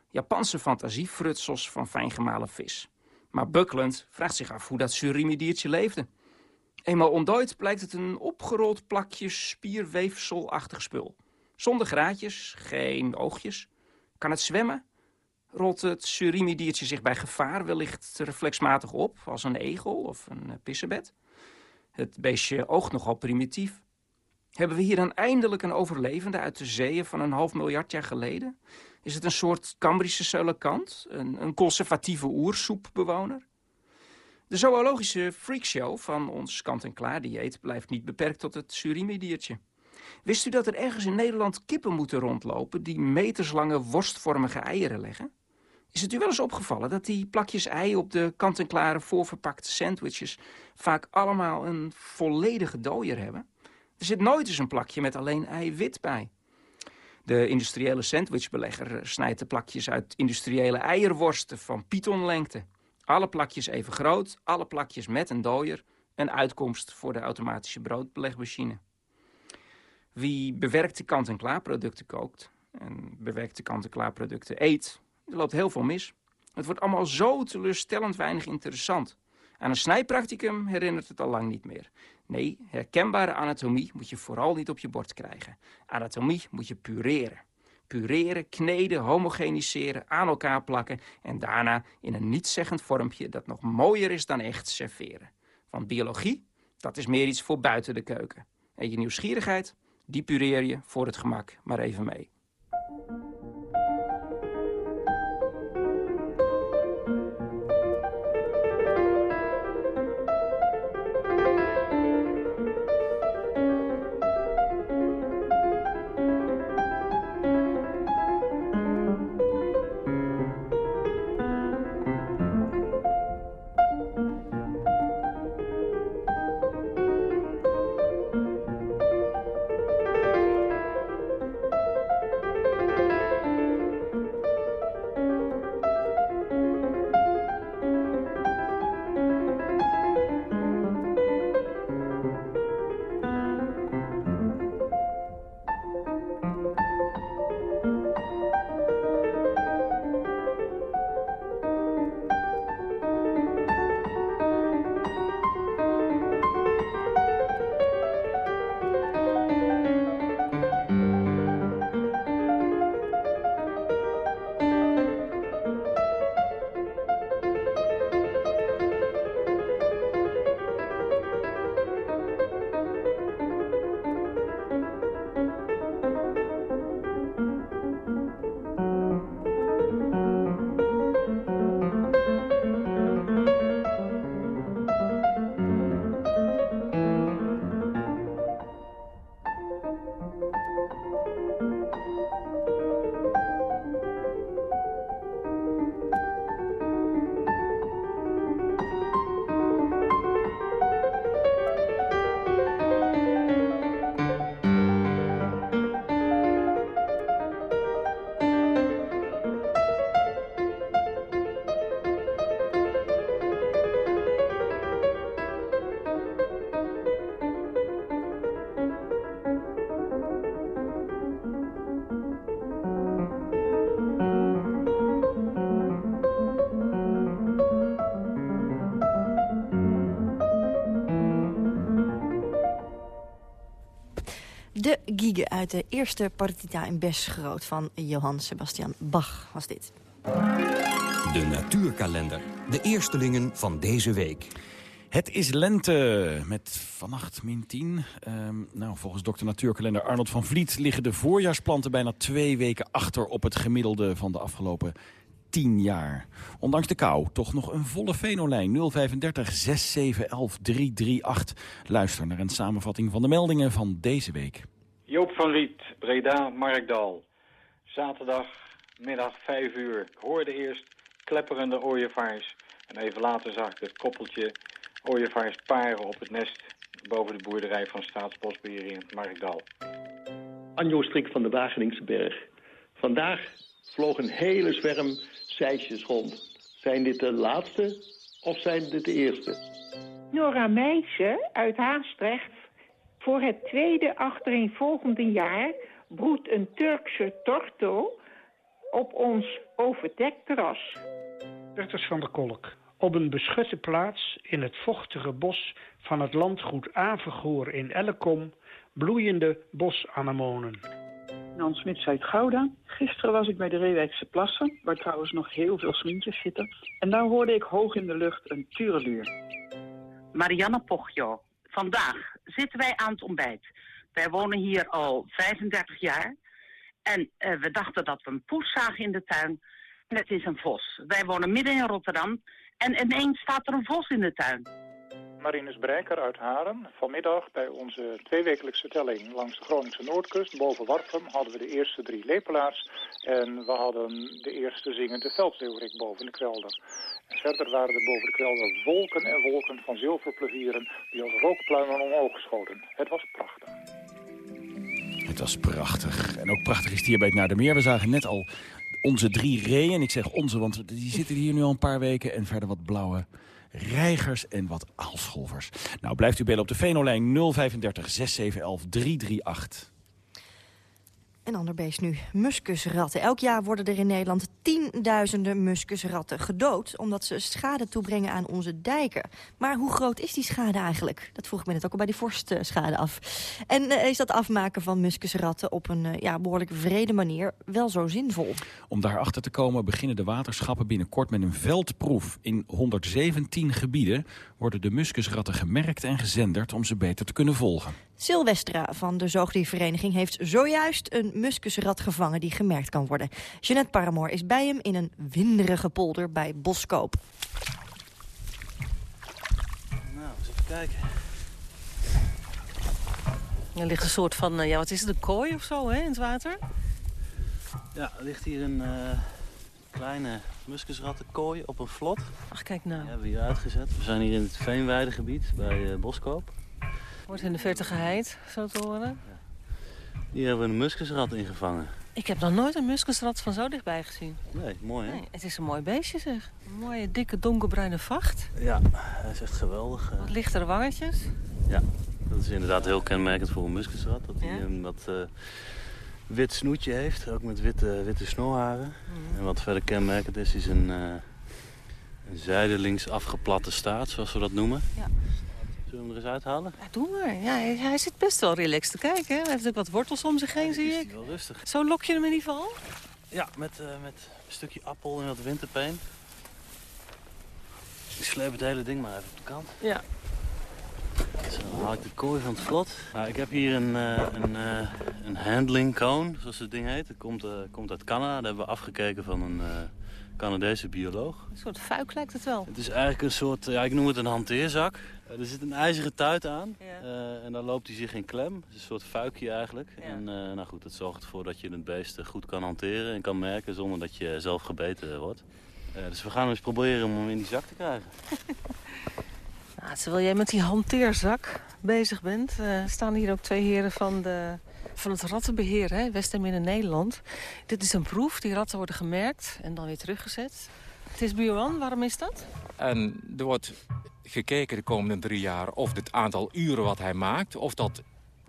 Japanse fantasiefrutsels van fijngemalen vis. Maar Buckland vraagt zich af hoe dat surimi-diertje leefde. Eenmaal ontdooid blijkt het een opgerold plakje spierweefselachtig spul. Zonder graatjes, geen oogjes. Kan het zwemmen? Rolt het surimi-diertje zich bij gevaar wellicht reflexmatig op, als een egel of een eh, pissebed? Het beestje oogt nogal primitief. Hebben we hier dan eindelijk een overlevende uit de zeeën van een half miljard jaar geleden? Is het een soort Cambrische coelacant, een, een conservatieve oersoepbewoner? De zoologische freakshow van ons kant-en-klaar dieet blijft niet beperkt tot het surimi-diertje. Wist u dat er ergens in Nederland kippen moeten rondlopen die meterslange worstvormige eieren leggen? Is het u wel eens opgevallen dat die plakjes ei op de kant-en-klare voorverpakte sandwiches vaak allemaal een volledige dooier hebben? Er zit nooit eens een plakje met alleen eiwit bij. De industriële sandwichbelegger snijdt de plakjes uit industriële eierworsten van pythonlengte. Alle plakjes even groot, alle plakjes met een dooier. Een uitkomst voor de automatische broodbelegmachine. Wie bewerkte kant-en-klaar producten kookt en bewerkte kant-en-klaar producten eet, er loopt heel veel mis. Het wordt allemaal zo teleurstellend weinig interessant. Aan een snijpracticum herinnert het al lang niet meer. Nee, herkenbare anatomie moet je vooral niet op je bord krijgen. Anatomie moet je pureren. Pureren, kneden, homogeniseren, aan elkaar plakken... en daarna in een nietszeggend vormpje dat nog mooier is dan echt serveren. Want biologie, dat is meer iets voor buiten de keuken. En je nieuwsgierigheid, die pureer je voor het gemak maar even mee. Giege uit de eerste partita in Besgroot van Johann Sebastian Bach was dit. De natuurkalender. De eerstelingen van deze week. Het is lente met vannacht min 10. Ehm, nou, volgens dokter Natuurkalender Arnold van Vliet... liggen de voorjaarsplanten bijna twee weken achter... op het gemiddelde van de afgelopen 10 jaar. Ondanks de kou, toch nog een volle venolijn 035 6711 338. Luister naar een samenvatting van de meldingen van deze week. Joop van Riet, Breda, Markdal. Zaterdagmiddag 5 uur. Ik hoorde eerst klepperende ooievaars. En even later zag ik het koppeltje ooievaars paren op het nest... boven de boerderij van Staatsbosbeheer in Markdal. Anjo Strik van de Wageningse Berg. Vandaag vloog een hele zwerm zeisjes rond. Zijn dit de laatste of zijn dit de eerste? Nora Meijsen uit Haastrecht. Voor het tweede achtereenvolgende jaar broedt een Turkse torto op ons overdekterras. Bertus van der Kolk. Op een beschutte plaats in het vochtige bos van het landgoed Avergoor in Ellekom bloeiende bosanemonen. Nan Smits uit Gouda. Gisteren was ik bij de Reewijkse Plassen, waar trouwens nog heel veel smintjes zitten. En daar hoorde ik hoog in de lucht een tureluur. Marianne Poggio. Vandaag zitten wij aan het ontbijt. Wij wonen hier al 35 jaar. En eh, we dachten dat we een poes zagen in de tuin. En het is een vos. Wij wonen midden in Rotterdam. En ineens staat er een vos in de tuin. Marinus Brijker uit Haren. Vanmiddag bij onze tweewekelijkse telling langs de Groningse Noordkust, boven Warfum, hadden we de eerste drie lepelaars. En we hadden de eerste zingende veldzeeuwrik boven de kwelder. En verder waren er boven de kwelder wolken en wolken van zilverplevieren die als rookpluimen omhoog schoten. Het was prachtig. Het was prachtig. En ook prachtig is het hier bij het Nadermeer. We zagen net al onze drie reeën. Ik zeg onze, want die zitten hier nu al een paar weken. En verder wat blauwe reigers en wat aalscholvers. Nou, blijft u bellen op de Venolijn 035 6711 338. Een ander beest nu, muskusratten. Elk jaar worden er in Nederland tienduizenden muskusratten gedood... omdat ze schade toebrengen aan onze dijken. Maar hoe groot is die schade eigenlijk? Dat vroeg ik me net ook al bij die vorstschade af. En uh, is dat afmaken van muskusratten op een uh, ja, behoorlijk vrede manier wel zo zinvol? Om daarachter te komen beginnen de waterschappen binnenkort met een veldproef. In 117 gebieden worden de muskusratten gemerkt en gezenderd... om ze beter te kunnen volgen. Silvestra van de Zoogdiervereniging heeft zojuist een muskusrat gevangen die gemerkt kan worden. Jeanette Paramoor is bij hem in een winderige polder bij Boskoop. Nou, eens even kijken. Er ligt een soort van, uh, ja wat is het, een kooi of zo hè, in het water? Ja, er ligt hier een uh, kleine muskusrattenkooi op een vlot. Ach, kijk nou. Die hebben we hier uitgezet. We zijn hier in het veenweidegebied bij uh, Boskoop. Wordt in de verte geheid, zo te horen. Hier hebben we een muskusrat ingevangen. Ik heb nog nooit een muskusrat van zo dichtbij gezien. Nee, mooi hè? Nee, het is een mooi beestje zeg. Een mooie, dikke, donkerbruine vacht. Ja, hij is echt geweldig. Wat lichtere wangetjes. Ja, dat is inderdaad heel kenmerkend voor een muskusrat. Dat hij een wat uh, wit snoetje heeft, ook met witte, witte snorharen. Mm. En wat verder kenmerkend is, is een, uh, een zijdelings afgeplatte staart, zoals we dat noemen. Ja. Zullen we hem er eens uithalen? Ja, doe maar. Ja, hij, hij zit best wel relaxed te kijken. Hè? Hij heeft ook wat wortels om zich heen, ja, zie ik. wel rustig. Zo lok je hem in ieder geval? Ja, met, uh, met een stukje appel en wat winterpeen. Ik sleep het hele ding maar even op de kant. Ja. Zo, dan haal ik de kooi van het vlot. Nou, ik heb hier een, uh, een, uh, een handling cone, zoals het ding heet. Het komt, komt uit Canada. Daar hebben we afgekeken van een Canadese bioloog. Een soort fuik lijkt het wel. Het is eigenlijk een soort, ja, ik noem het een hanteerzak. Uh, er zit een ijzeren tuit aan ja. uh, en dan loopt hij zich in klem. Het is een soort fuikje eigenlijk. Ja. En uh, nou goed, dat zorgt ervoor dat je het beest goed kan hanteren en kan merken zonder dat je zelf gebeten wordt. dus we gaan eens proberen om hem in die zak te krijgen. nou, terwijl jij met die hanteerzak bezig bent, staan hier ook twee heren van de van het rattenbeheer, hè, West- en Midden-Nederland. Dit is een proef, die ratten worden gemerkt en dan weer teruggezet. Het is Buurman, waarom is dat? En er wordt gekeken de komende drie jaar of het aantal uren wat hij maakt... of dat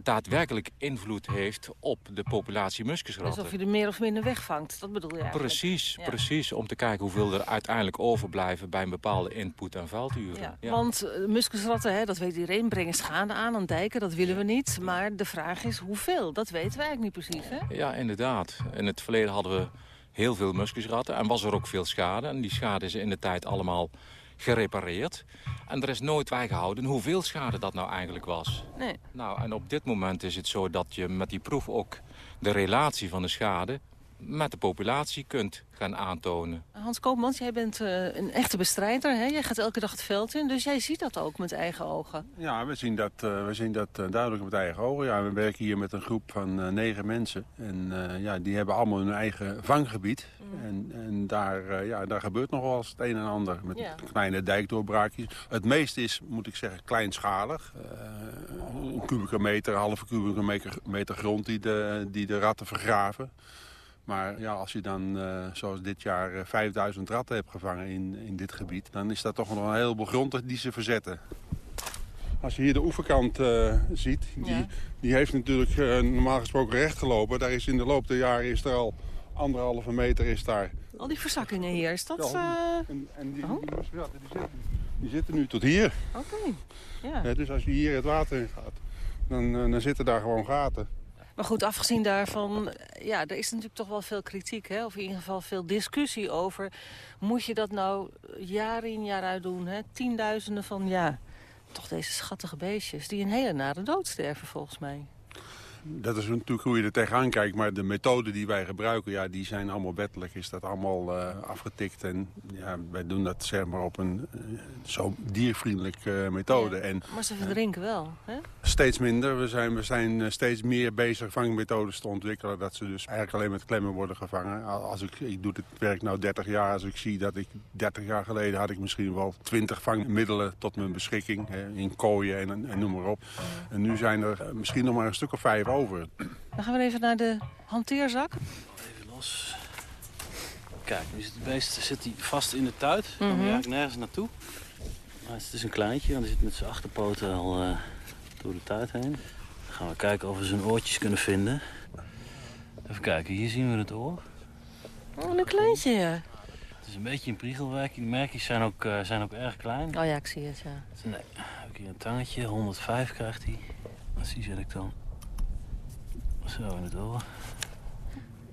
daadwerkelijk invloed heeft op de populatie muskusratten. Dus of je er meer of minder wegvangt, dat bedoel je eigenlijk? Precies, Ja. precies. Om te kijken hoeveel er uiteindelijk overblijven bij een bepaalde input- en vuilturen. Ja, Ja. Want eh, muskusratten, hè, dat weet iedereen, brengen schade aan aan dijken. Dat willen we niet. Maar de vraag is hoeveel? Dat weten we eigenlijk niet precies, hè? Ja, inderdaad. In het verleden hadden we heel veel muskusratten en was er ook veel schade. En die schade is in de tijd allemaal gerepareerd. En er is nooit bijgehouden hoeveel schade dat nou eigenlijk was. Nee. Nou, en op dit moment is het zo dat je met die proef ook de relatie van de schade met de populatie kunt gaan aantonen. Hans Koopmans, jij bent eh, een echte bestrijder. Hè? Jij gaat elke dag het veld in, dus jij ziet dat ook met eigen ogen. Ja, we zien dat, eh, we zien dat eh, duidelijk met eigen ogen. Ja, we werken hier met een groep van eh, negen mensen. En eh, ja, die hebben allemaal hun eigen vanggebied. En, en daar, eh, ja, daar gebeurt nog wel eens het een en ander. Met Ja. kleine dijkdoorbraakjes. Het meeste is, moet ik zeggen, kleinschalig. Eh, een kubieke meter, een halve kubieke meter, meter grond die de, die de ratten vergraven. Maar ja, als je dan, eh, zoals dit jaar, eh, 5000 ratten hebt gevangen in, in dit gebied... dan is dat toch nog een heleboel grond die ze verzetten. Als je hier de oeverkant eh, ziet, die, Ja. die heeft natuurlijk eh, normaal gesproken recht gelopen. Daar is in de loop der jaren is er al anderhalve meter is daar. Al die verzakkingen hier, is dat... Ja, eh, En, en die, Oh. die zitten, die zitten nu tot hier. Oké, ja. Hè, dus als je hier het water in gaat, dan, eh, dan zitten daar gewoon gaten. Maar goed, afgezien daarvan, eh, ja, er is natuurlijk toch wel veel kritiek, hè? of in ieder geval veel discussie over. Moet je dat nou jaar in jaar uit doen? Hè? Tienduizenden van, ja, toch deze schattige beestjes die een hele nare dood sterven volgens mij. Dat is natuurlijk hoe je er tegenaan kijkt. Maar de methoden die wij gebruiken, ja, die zijn allemaal wettelijk. Is dat allemaal eh, afgetikt. En ja, wij doen dat zeg maar op een eh, zo diervriendelijke eh, methode. En Maar ze verdrinken wel, hè? steeds minder. We zijn, we zijn steeds meer bezig vangmethodes te ontwikkelen. Dat ze dus eigenlijk alleen met klemmen worden gevangen. Als ik, ik doe dit werk nou 30 jaar. Als ik zie dat ik 30 jaar geleden had ik misschien wel 20 vangmiddelen tot mijn beschikking. Hè, in kooien en, en noem maar op. En nu zijn er misschien nog maar een stuk of vijf over. Dan gaan we even naar de hanteerzak. Even los. Kijk, nu zit het beest zit hij vast in de tuit. Kan Mhm. hij eigenlijk nergens naartoe. Maar het is dus een kleintje, want hij zit met zijn achterpoten al eh, door de tuit heen. Dan gaan we kijken of we zijn oortjes kunnen vinden. Even kijken, hier zien we het oor. Oh, een kleintje, ja. Het is een beetje een priegelwerking. Die merkjes zijn ook, eh, zijn ook erg klein. Oh ja, ik zie het, ja. Nee, heb ik hier een tangetje. 105 krijgt hij. Die zet ik dan zo in het oor.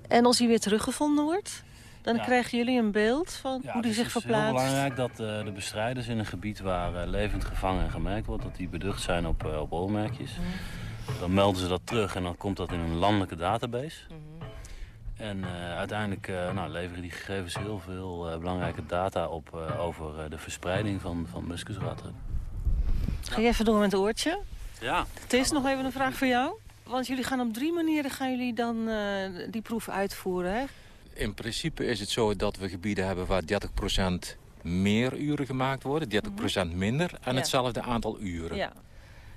En als hij weer teruggevonden wordt, dan Ja. krijgen jullie een beeld van hoe die dus zich het is verplaatst. heel belangrijk dat eh, de bestrijders in een gebied waar eh, levend gevangen en gemerkt wordt... dat die beducht zijn op, eh, op oormerkjes. Mhm. Dan melden ze dat terug en dan komt dat in een landelijke database. Mhm. En eh, uiteindelijk eh, nou, leveren die gegevens heel veel eh, belangrijke data op... eh, over eh, de verspreiding van, van muskusratten. Ga je even door met het oortje? Ja. Het is nog even een vraag voor jou. Want jullie gaan op drie manieren gaan jullie dan eh, die proef uitvoeren, hè? In principe is het zo dat we gebieden hebben waar 30% meer uren gemaakt worden, 30% minder en Ja. hetzelfde aantal uren. Ja.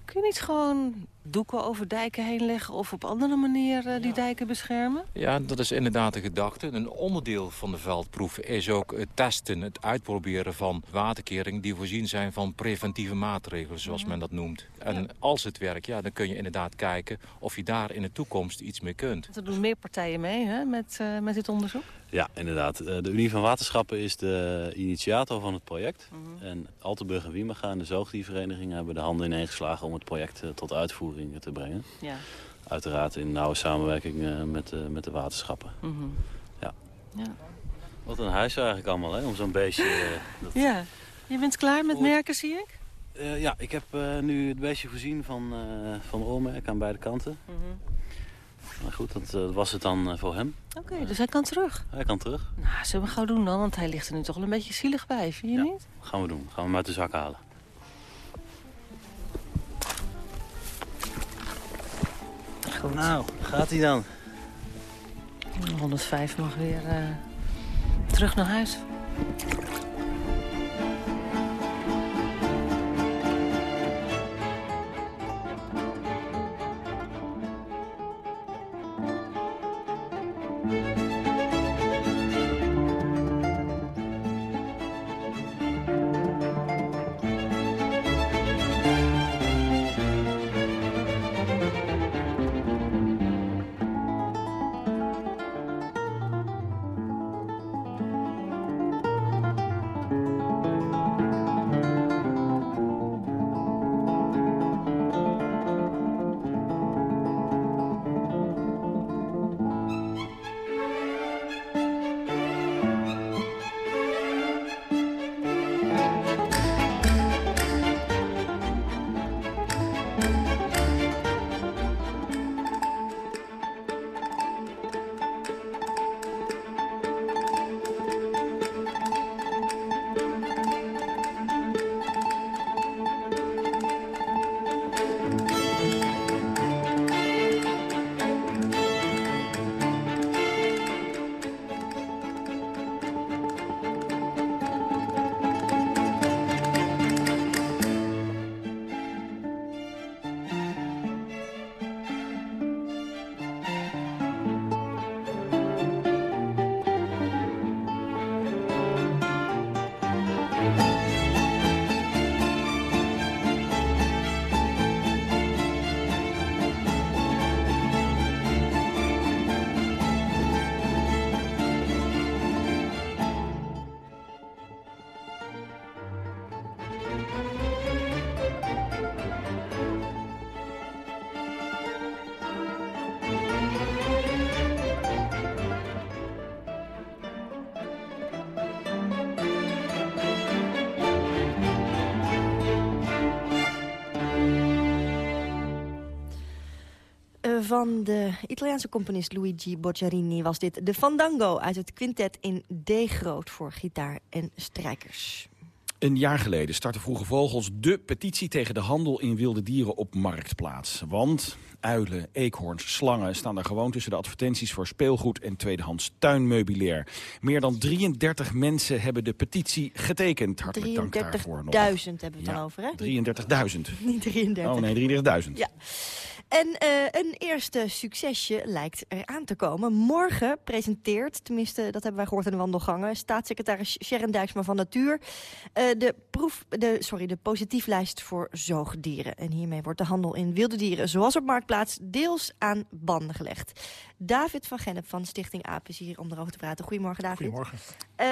Kun je niet gewoon doeken over dijken heen leggen... of op andere manier eh, die dijken beschermen? Ja, dat is inderdaad de gedachte. Een onderdeel van de veldproef is ook het testen, het uitproberen van waterkeringen die voorzien zijn van preventieve maatregelen, zoals men dat noemt. En als het werkt, ja, dan kun je inderdaad kijken of je daar in de toekomst iets mee kunt. Er doen meer partijen mee hè, met, eh, met dit onderzoek. Ja, inderdaad. Eh, De Unie van Waterschappen is de initiator van het project. Mhm. En Altenburg en Wiemaga en de zoogdiervereniging hebben de handen ineengeslagen om het project eh, tot uitvoering te brengen. Ja. Uiteraard in nauwe samenwerking eh, met, de- met de waterschappen. Mhm. Ja. Ja. Wat een huis eigenlijk allemaal, hè, om zo'n beestje... dat- ja. Je bent klaar met merken, zie ik? Ja, ik heb nu het beestje voorzien van, eh van oormerk aan beide kanten. Maar goed, dat eh, was het dan eh, voor hem. Oké, dus hij kan terug. Hij kan terug. Nou, zullen we gauw doen dan? Want hij ligt er nu toch wel een beetje zielig bij, vind je niet? Gaan we doen. Gaan we hem uit de zak halen. Goed. Nou, gaat hij dan? 105 mag weer eh, terug naar huis. Van de Italiaanse componist Luigi Boccherini was dit. De Fandango uit het quintet in D groot voor gitaar en strijkers. Een jaar geleden startte Vroege Vogels de petitie tegen de handel in wilde dieren op Marktplaats. Want uilen, eekhoorns, slangen staan daar gewoon tussen de advertenties voor speelgoed en tweedehands tuinmeubilair. Meer dan 33 mensen hebben de petitie getekend. Hartelijk dank daarvoor 33.000 hebben we het dan over, hè? 33.000. Niet 33. Oh nee, 33.000. Ja. En uh, een eerste succesje lijkt eraan te komen. Morgen presenteert, tenminste dat hebben wij gehoord in de wandelgangen... staatssecretaris Sharon Dijksma van Natuur... Uh, de, proef, de, sorry, de positieflijst voor zoogdieren. En hiermee wordt de handel in wilde dieren, zoals op Marktplaats... deels aan banden gelegd. David van Gennep van Stichting AAP is hier om erover te praten. Goedemorgen, David. Goedemorgen. Uh,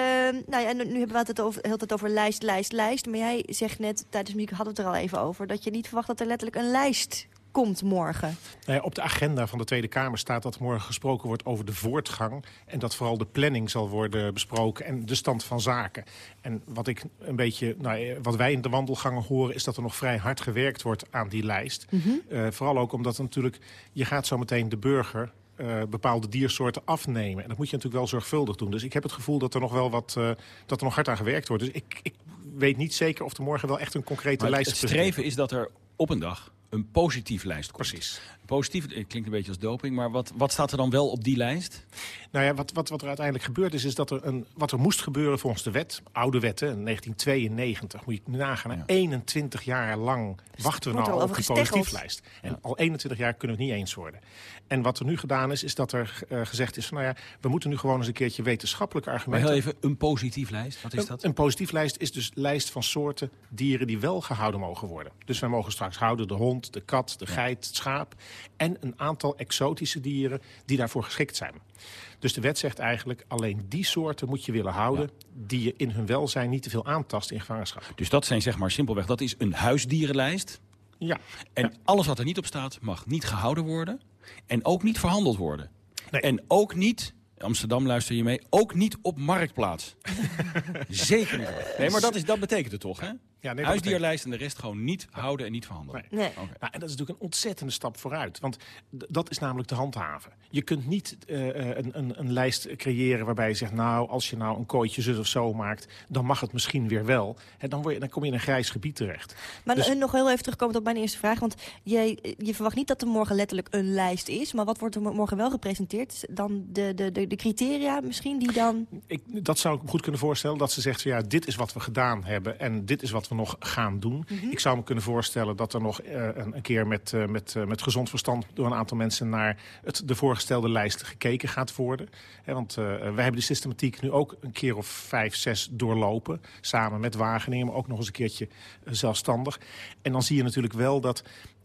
nou ja, nu, nu hebben we het over, heel tijd over lijst, lijst, lijst. Maar jij zegt net, tijdens de muziek hadden we het er al even over... dat je niet verwacht dat er letterlijk een lijst komt morgen? Nou ja, op de agenda van de Tweede Kamer staat dat morgen gesproken wordt over de voortgang. En dat vooral de planning zal worden besproken en de stand van zaken. En wat, ik een beetje, nou, wat wij in de wandelgangen horen is dat er nog vrij hard gewerkt wordt aan die lijst. Mm -hmm. uh, vooral ook omdat natuurlijk, je gaat zo meteen de burger uh, bepaalde diersoorten afnemen. En dat moet je natuurlijk wel zorgvuldig doen. Dus ik heb het gevoel dat er nog wel wat, uh, dat er nog hard aan gewerkt wordt. Dus ik, ik weet niet zeker of er morgen wel echt een concrete maar lijst is. Het streven is dat er op een dag een positief lijst komt. Precies. Positief klinkt een beetje als doping, maar wat, wat staat er dan wel op die lijst? Nou ja, wat, wat, wat er uiteindelijk gebeurd is, is dat er een, wat er moest gebeuren volgens de wet, oude wetten, in 1992, moet je nagaan, ja. 21 jaar lang wachten we nou op die positieflijst. En ja. al 21 jaar kunnen we het niet eens worden. En wat er nu gedaan is, is dat er uh, gezegd is van, nou ja, we moeten nu gewoon eens een keertje wetenschappelijke argumenten... Maar heel even, een positieflijst, wat is een, dat? Een positieflijst is dus lijst van soorten dieren die wel gehouden mogen worden. Dus wij mogen straks houden de hond, de kat, de geit, het schaap... en een aantal exotische dieren die daarvoor geschikt zijn. Dus de wet zegt eigenlijk, alleen die soorten moet je willen houden... Ja. die je in hun welzijn niet te veel aantast in gevangenschap. Dus dat zijn zeg maar simpelweg, dat is een huisdierenlijst... Ja. En ja. alles wat er niet op staat mag niet gehouden worden... en ook niet verhandeld worden. Nee. En ook niet Amsterdam, luister je mee. Ook niet op Marktplaats. Zeker niet. Nee, maar dat, is, dat betekent het toch, hè? Ja, nee, Huisdierlijst en de rest gewoon niet houden en niet verhandelen. Nee. nee. Okay. Nou, en dat is natuurlijk een ontzettende stap vooruit. Want dat is namelijk te handhaven. Je kunt niet uh, een, een, een, lijst creëren waarbij je zegt... nou, als je nou een kooitje zus of zo maakt... dan mag het misschien weer wel. En dan, word je, dan kom je in een grijs gebied terecht. Maar dus... nog heel even terugkomend op mijn eerste vraag. Want je, je verwacht niet dat er morgen letterlijk een lijst is. Maar wat wordt er morgen wel gepresenteerd? Dan de, de, de, de criteria misschien die dan... Ik, dat zou ik me goed kunnen voorstellen. Dat ze zegt, ja, dit is wat we gedaan hebben... en dit is wat we nog gaan doen. Mm -hmm. Ik zou me kunnen voorstellen dat er nog uh, een, een, keer met, uh, met, uh, met gezond verstand... door een aantal mensen naar het, de voorgestelde lijst gekeken gaat worden. He, want wij hebben de systematiek nu ook een keer of vijf, zes doorlopen. Samen met Wageningen, maar ook nog eens een keertje zelfstandig. En dan zie je natuurlijk wel dat...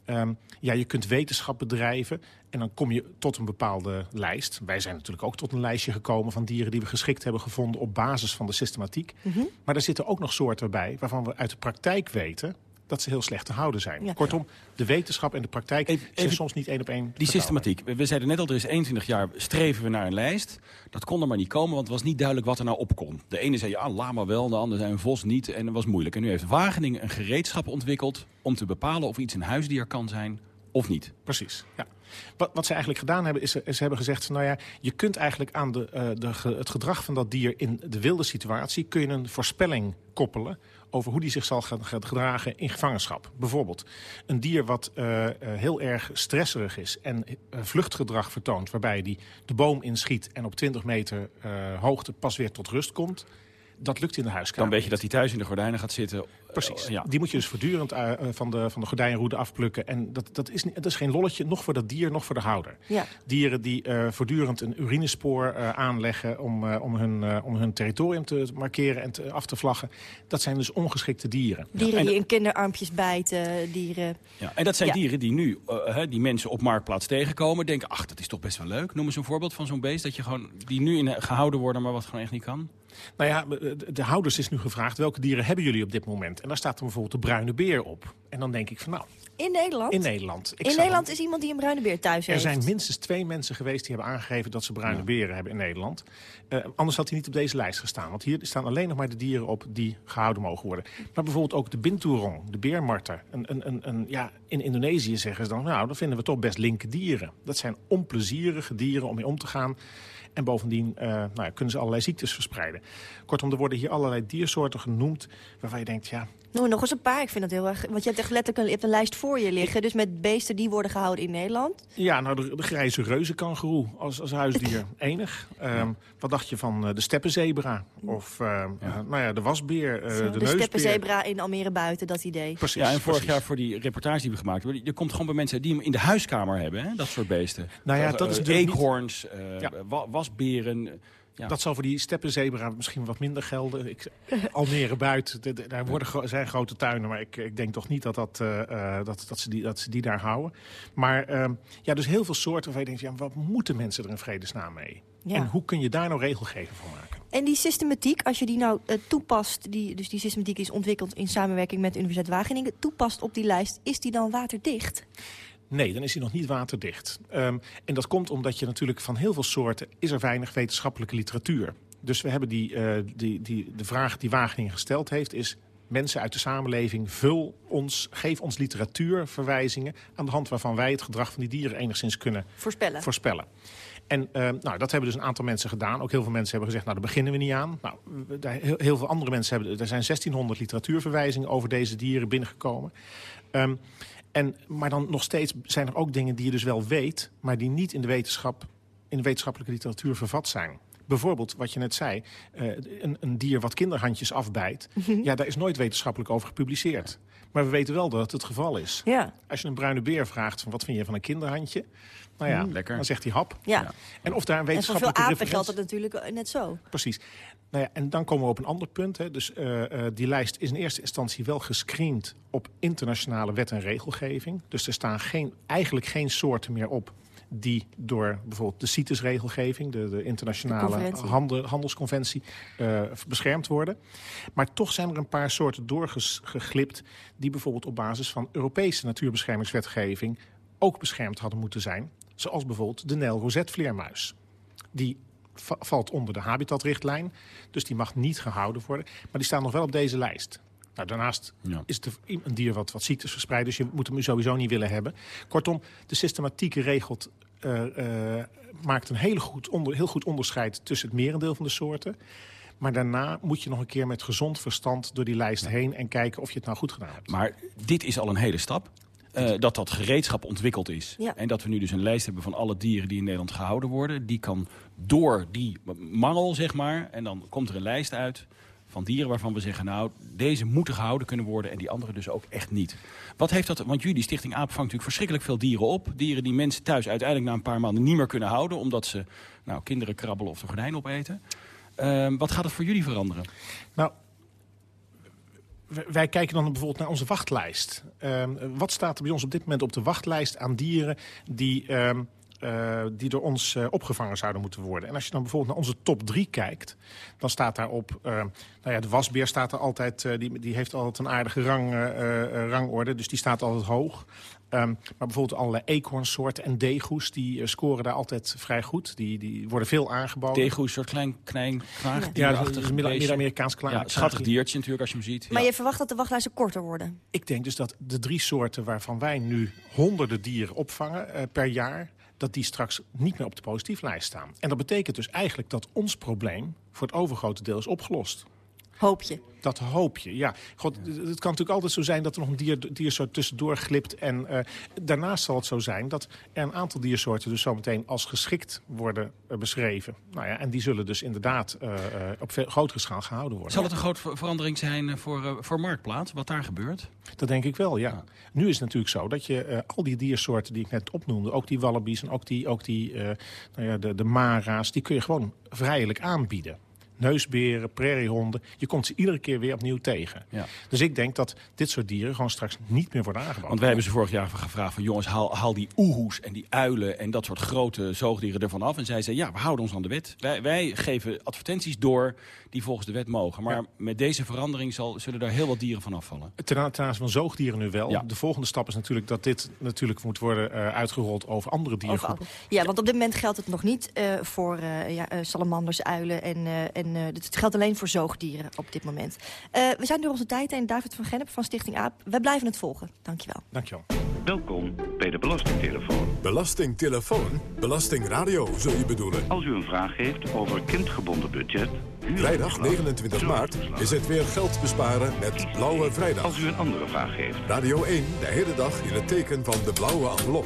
Um, ja, je kunt wetenschap bedrijven en dan kom je tot een bepaalde lijst. Wij zijn natuurlijk ook tot een lijstje gekomen van dieren die we geschikt hebben gevonden op basis van de systematiek. Mm -hmm. Maar er zitten ook nog soorten bij waarvan we uit de praktijk weten dat ze heel slecht te houden zijn. Ja. Kortom, de wetenschap en de praktijk even, zijn even soms niet één op één. Die systematiek. We zeiden net al, er is 21 jaar streven we naar een lijst. Dat kon er maar niet komen, want het was niet duidelijk wat er nou op kon. De ene zei, ja, lama wel, de andere zei een vos niet. En dat was moeilijk. En nu heeft Wageningen een gereedschap ontwikkeld... om te bepalen of iets een huisdier kan zijn of niet. Precies, ja. Wat, wat ze eigenlijk gedaan hebben, is, ze hebben gezegd... Nou ja, je kunt eigenlijk aan de, uh, de, het gedrag van dat dier in de wilde situatie... kun je een voorspelling koppelen over hoe die zich zal gaan gedragen in gevangenschap. Bijvoorbeeld een dier wat uh, uh, heel erg stresserig is en uh, vluchtgedrag vertoont... waarbij die de boom inschiet en op 20 meter hoogte pas weer tot rust komt... Dat lukt in de huiskamer. Dan weet je dat hij thuis in de gordijnen gaat zitten. Precies. Ja. Die moet je dus voortdurend uh, van, de, van de gordijnroede afplukken. En dat, dat, is, dat is geen lolletje, nog voor dat dier, nog voor de houder. Ja. Dieren die uh, voortdurend een urinespoor uh, aanleggen... om, om, hun, om hun territorium te markeren en te, af te vlaggen. Dat zijn dus ongeschikte dieren. Dieren die in kinderarmpjes bijten. Dieren... Ja, en dat zijn ja. dieren die nu, die mensen op Marktplaats tegenkomen... denken, ach, dat is toch best wel leuk. Noem eens een voorbeeld van zo'n beest... Dat je gewoon, die nu in, gehouden worden, maar wat gewoon echt niet kan. Nou ja, de, de houders is nu gevraagd... welke dieren hebben jullie op dit moment? En daar staat dan bijvoorbeeld de bruine beer op. En dan denk ik van nou... In Nederland? In Nederland. Ik in Nederland is iemand die een bruine beer thuis Er heeft. zijn minstens twee mensen geweest die hebben aangegeven... dat ze bruine beren hebben in Nederland. Eh, anders had hij niet op deze lijst gestaan. Want hier staan alleen nog maar de dieren op die gehouden mogen worden. Maar bijvoorbeeld ook de binturong, de beermarter. Een, een, een, een, ja, in Indonesië zeggen ze dan... nou, dat vinden we toch best linker dieren. Dat zijn onplezierige dieren om mee om te gaan... En bovendien eh, nou kunnen ze allerlei ziektes verspreiden. Kortom, er worden hier allerlei diersoorten genoemd... waarvan je denkt, ja, Noem nog eens een paar. Ik vind dat heel erg... Want je hebt echt letterlijk een, je hebt een lijst voor je liggen. Dus met beesten die worden gehouden in Nederland. Ja, nou, de, de grijze reuzenkangeroe als, als huisdier. Enig. Ehm, wat dacht je van eh, de steppenzebra? Of ehm, eh, nou ja, de wasbeer, eh, Zo, de, de neusbeer. steppenzebra in Almere buiten, dat idee. Precies, ja, en vorig precies. jaar voor die reportage die we gemaakt hebben... er komt gewoon bij mensen die hem in de huiskamer hebben, hè? dat soort beesten. Nou ja, dat is eh, niet- Eekhoorns, eh, Ja. wa- wasberen... ja. Dat zal voor die steppenzebra misschien wat minder gelden. Ik, Almere buiten, de- de- daar worden, zijn grote tuinen. Maar ik, ik denk toch niet dat, dat, eh, eh, dat, dat, ze die, dat ze die daar houden. Maar ehm, ja, dus heel veel soorten waarvan je denkt... Ja, wat moeten mensen er in vredesnaam mee? Ja. En hoe kun je daar nou regelgeving van maken? En die systematiek, als je die nou eh, toepast... Die, dus die systematiek is ontwikkeld in samenwerking met de Universiteit Wageningen... toepast op die lijst, is die dan waterdicht? Nee, dan is hij nog niet waterdicht. Ehm, en dat komt omdat je natuurlijk van heel veel soorten... is er weinig wetenschappelijke literatuur. Dus we hebben die, eh, die, die, de vraag die Wageningen gesteld heeft is... mensen uit de samenleving, vul ons, geef ons literatuurverwijzingen... aan de hand waarvan wij het gedrag van die dieren enigszins kunnen Voorspellen. voorspellen. En eh, nou, dat hebben dus een aantal mensen gedaan. Ook heel veel mensen hebben gezegd, nou, daar beginnen we niet aan. Nou, heel, heel veel andere mensen hebben... Er zijn 1600 literatuurverwijzingen over deze dieren binnengekomen. Ehm, en, maar dan nog steeds zijn er ook dingen die je dus wel weet... maar die niet in de, wetenschap, in de wetenschappelijke literatuur vervat zijn. Bijvoorbeeld, wat je net zei, eh, een, een dier wat kinderhandjes afbijt... ja, daar is nooit wetenschappelijk over gepubliceerd. Maar we weten wel dat het het geval is. Ja. Als je een bruine beer vraagt, van wat vind je van een kinderhandje... Nou ja, Mm. Lekker. dan zegt hij hap. Ja. En of daar een En voor veel wetenschappelijke apen geldt dat natuurlijk eh, net zo. Precies. Nou ja, en dan komen we op een ander punt. Hè. Dus eh, eh, die lijst is in eerste instantie wel gescreend op internationale wet en regelgeving. Dus er staan geen, eigenlijk geen soorten meer op die door bijvoorbeeld de CITES-regelgeving... de, de internationale handel, handelsconventie, eh, beschermd worden. Maar toch zijn er een paar soorten doorgeglipt... die bijvoorbeeld op basis van Europese natuurbeschermingswetgeving... ook beschermd hadden moeten zijn. Zoals bijvoorbeeld de Nijl-rozetvleermuis. Die valt onder de habitatrichtlijn. Dus die mag niet gehouden worden. Maar die staan nog wel op deze lijst. Nou, daarnaast Ja. is het een dier wat, wat ziektes verspreidt. Dus je moet hem sowieso niet willen hebben. Kortom, de systematieke regelt... eh, eh, maakt een hele goed onder, heel goed onderscheid tussen het merendeel van de soorten. Maar daarna moet je nog een keer met gezond verstand door die lijst heen... en kijken of je het nou goed gedaan hebt. Maar dit is al een hele stap. Eh, dat dat gereedschap ontwikkeld is. Ja. En dat we nu dus een lijst hebben van alle dieren die in Nederland gehouden worden. Die kan door die mangel, zeg maar. En dan komt er een lijst uit van dieren waarvan we zeggen... nou, deze moeten gehouden kunnen worden en die andere dus ook echt niet. Wat heeft dat... Want jullie, Stichting Aap, vangt natuurlijk verschrikkelijk veel dieren op. Dieren die mensen thuis uiteindelijk na een paar maanden niet meer kunnen houden... omdat ze nou, kinderen krabbelen of de gordijn opeten. Ehm, wat gaat het voor jullie veranderen? Nou, wij kijken dan bijvoorbeeld naar onze wachtlijst. Ehm, wat staat er bij ons op dit moment op de wachtlijst aan dieren die, ehm, eh, die door ons eh, opgevangen zouden moeten worden? En als je dan bijvoorbeeld naar onze top 3 kijkt, dan staat daarop... ehm, nou ja, de wasbeer staat er altijd, eh, die, die heeft altijd een aardige rang, rangorde, dus die staat altijd hoog. Ehm, maar bijvoorbeeld allerlei eekhoornsoorten en degoes, die eh, scoren daar altijd vrij goed. Die, die worden veel aangeboden. Een soort klein, klein knaag, Ja. Midden-Amerikaans klaar- Ja, schattig diertje natuurlijk als je hem ziet. Maar Ja. je verwacht dat de wachtlijsten korter worden. Ik denk dus dat de drie soorten waarvan wij nu honderden dieren opvangen eh, per jaar... dat die straks niet meer op de positieflijst staan. En dat betekent dus eigenlijk dat ons probleem voor het overgrote deel is opgelost. Hoop je. Dat hoop je, ja. God, het kan natuurlijk altijd zo zijn dat er nog een dier, diersoort tussendoor glipt. En eh, daarnaast zal het zo zijn dat er een aantal diersoorten... dus zometeen als geschikt worden eh, beschreven. Nou ja, en die zullen dus inderdaad eh, eh, op veel grotere schaal gehouden worden. Zal het een grote ver- verandering zijn voor, eh, voor Marktplaats, wat daar gebeurt? Dat denk ik wel, ja. Nu is het natuurlijk zo dat je al die diersoorten die ik net opnoemde... ook die wallabies en ook die, ook die eh, nou ja, de, de mara's... die kun je gewoon vrijelijk aanbieden. Neusberen, prairiehonden. Je komt ze iedere keer weer opnieuw tegen. Ja. Dus ik denk dat dit soort dieren gewoon straks niet meer worden aangeboden. Want wij hebben ze vorig jaar gevraagd van... jongens, haal, haal die oehoes en die uilen en dat soort grote zoogdieren ervan af. En zij zei, ja, we houden ons aan de wet. Wij, wij geven advertenties door die volgens de wet mogen. Maar met deze verandering zal, zullen er heel wat dieren van afvallen. Ten, ten aanzien van zoogdieren nu wel. Ja. De volgende stap is natuurlijk dat dit natuurlijk moet worden eh, uitgerold over andere Over diergroepen. andere- Ja, want op dit moment geldt het nog niet eh, voor eh, ja, salamanders, uilen. En, eh, en eh, het geldt alleen voor zoogdieren op dit moment. Eh, we zijn door onze tijd heen. David van Gennep van Stichting AAP. Wij blijven het volgen. Dankjewel. Dankjewel. Welkom bij de Belastingtelefoon. Belastingtelefoon? Belastingradio, zul je bedoelen? Als u een vraag heeft over kindgebonden budget... Vrijdag 29 maart is het weer geld besparen met Blauwe Vrijdag. Als u een andere vraag heeft. Radio 1, de hele dag in het teken van de blauwe envelop.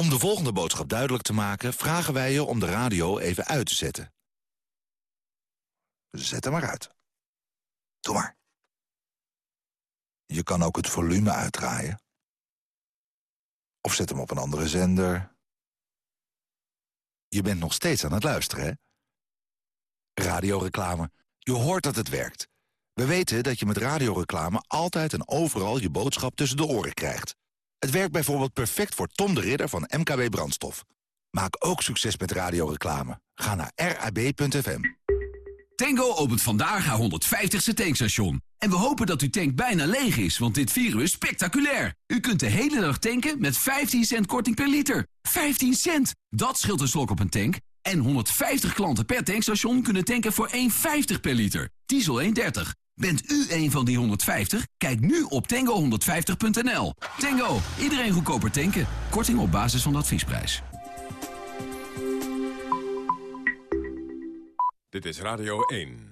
Om de volgende boodschap duidelijk te maken... vragen wij je om de radio even uit te zetten. Zet hem maar uit. Doe maar. Je kan ook het volume uitdraaien. Of zet hem op een andere zender. Je bent nog steeds aan het luisteren, hè? Radioreclame. Je hoort dat het werkt. We weten dat je met radioreclame altijd en overal je boodschap tussen de oren krijgt. Het werkt bijvoorbeeld perfect voor Tom de Ridder van MKB Brandstof. Maak ook succes met radioreclame. Ga naar rab.fm. Tango opent vandaag haar 150ste tankstation. En we hopen dat uw tank bijna leeg is, want dit vieren is spectaculair. U kunt de hele dag tanken met 15 cent korting per liter. 15 cent! Dat scheelt een slok op een tank. En 150 klanten per tankstation kunnen tanken voor 1,50 per liter. Diesel 1,30. Bent u een van die 150? Kijk nu op tango150.nl. Tango, iedereen goedkoper tanken. Korting op basis van de adviesprijs. Dit is Radio 1.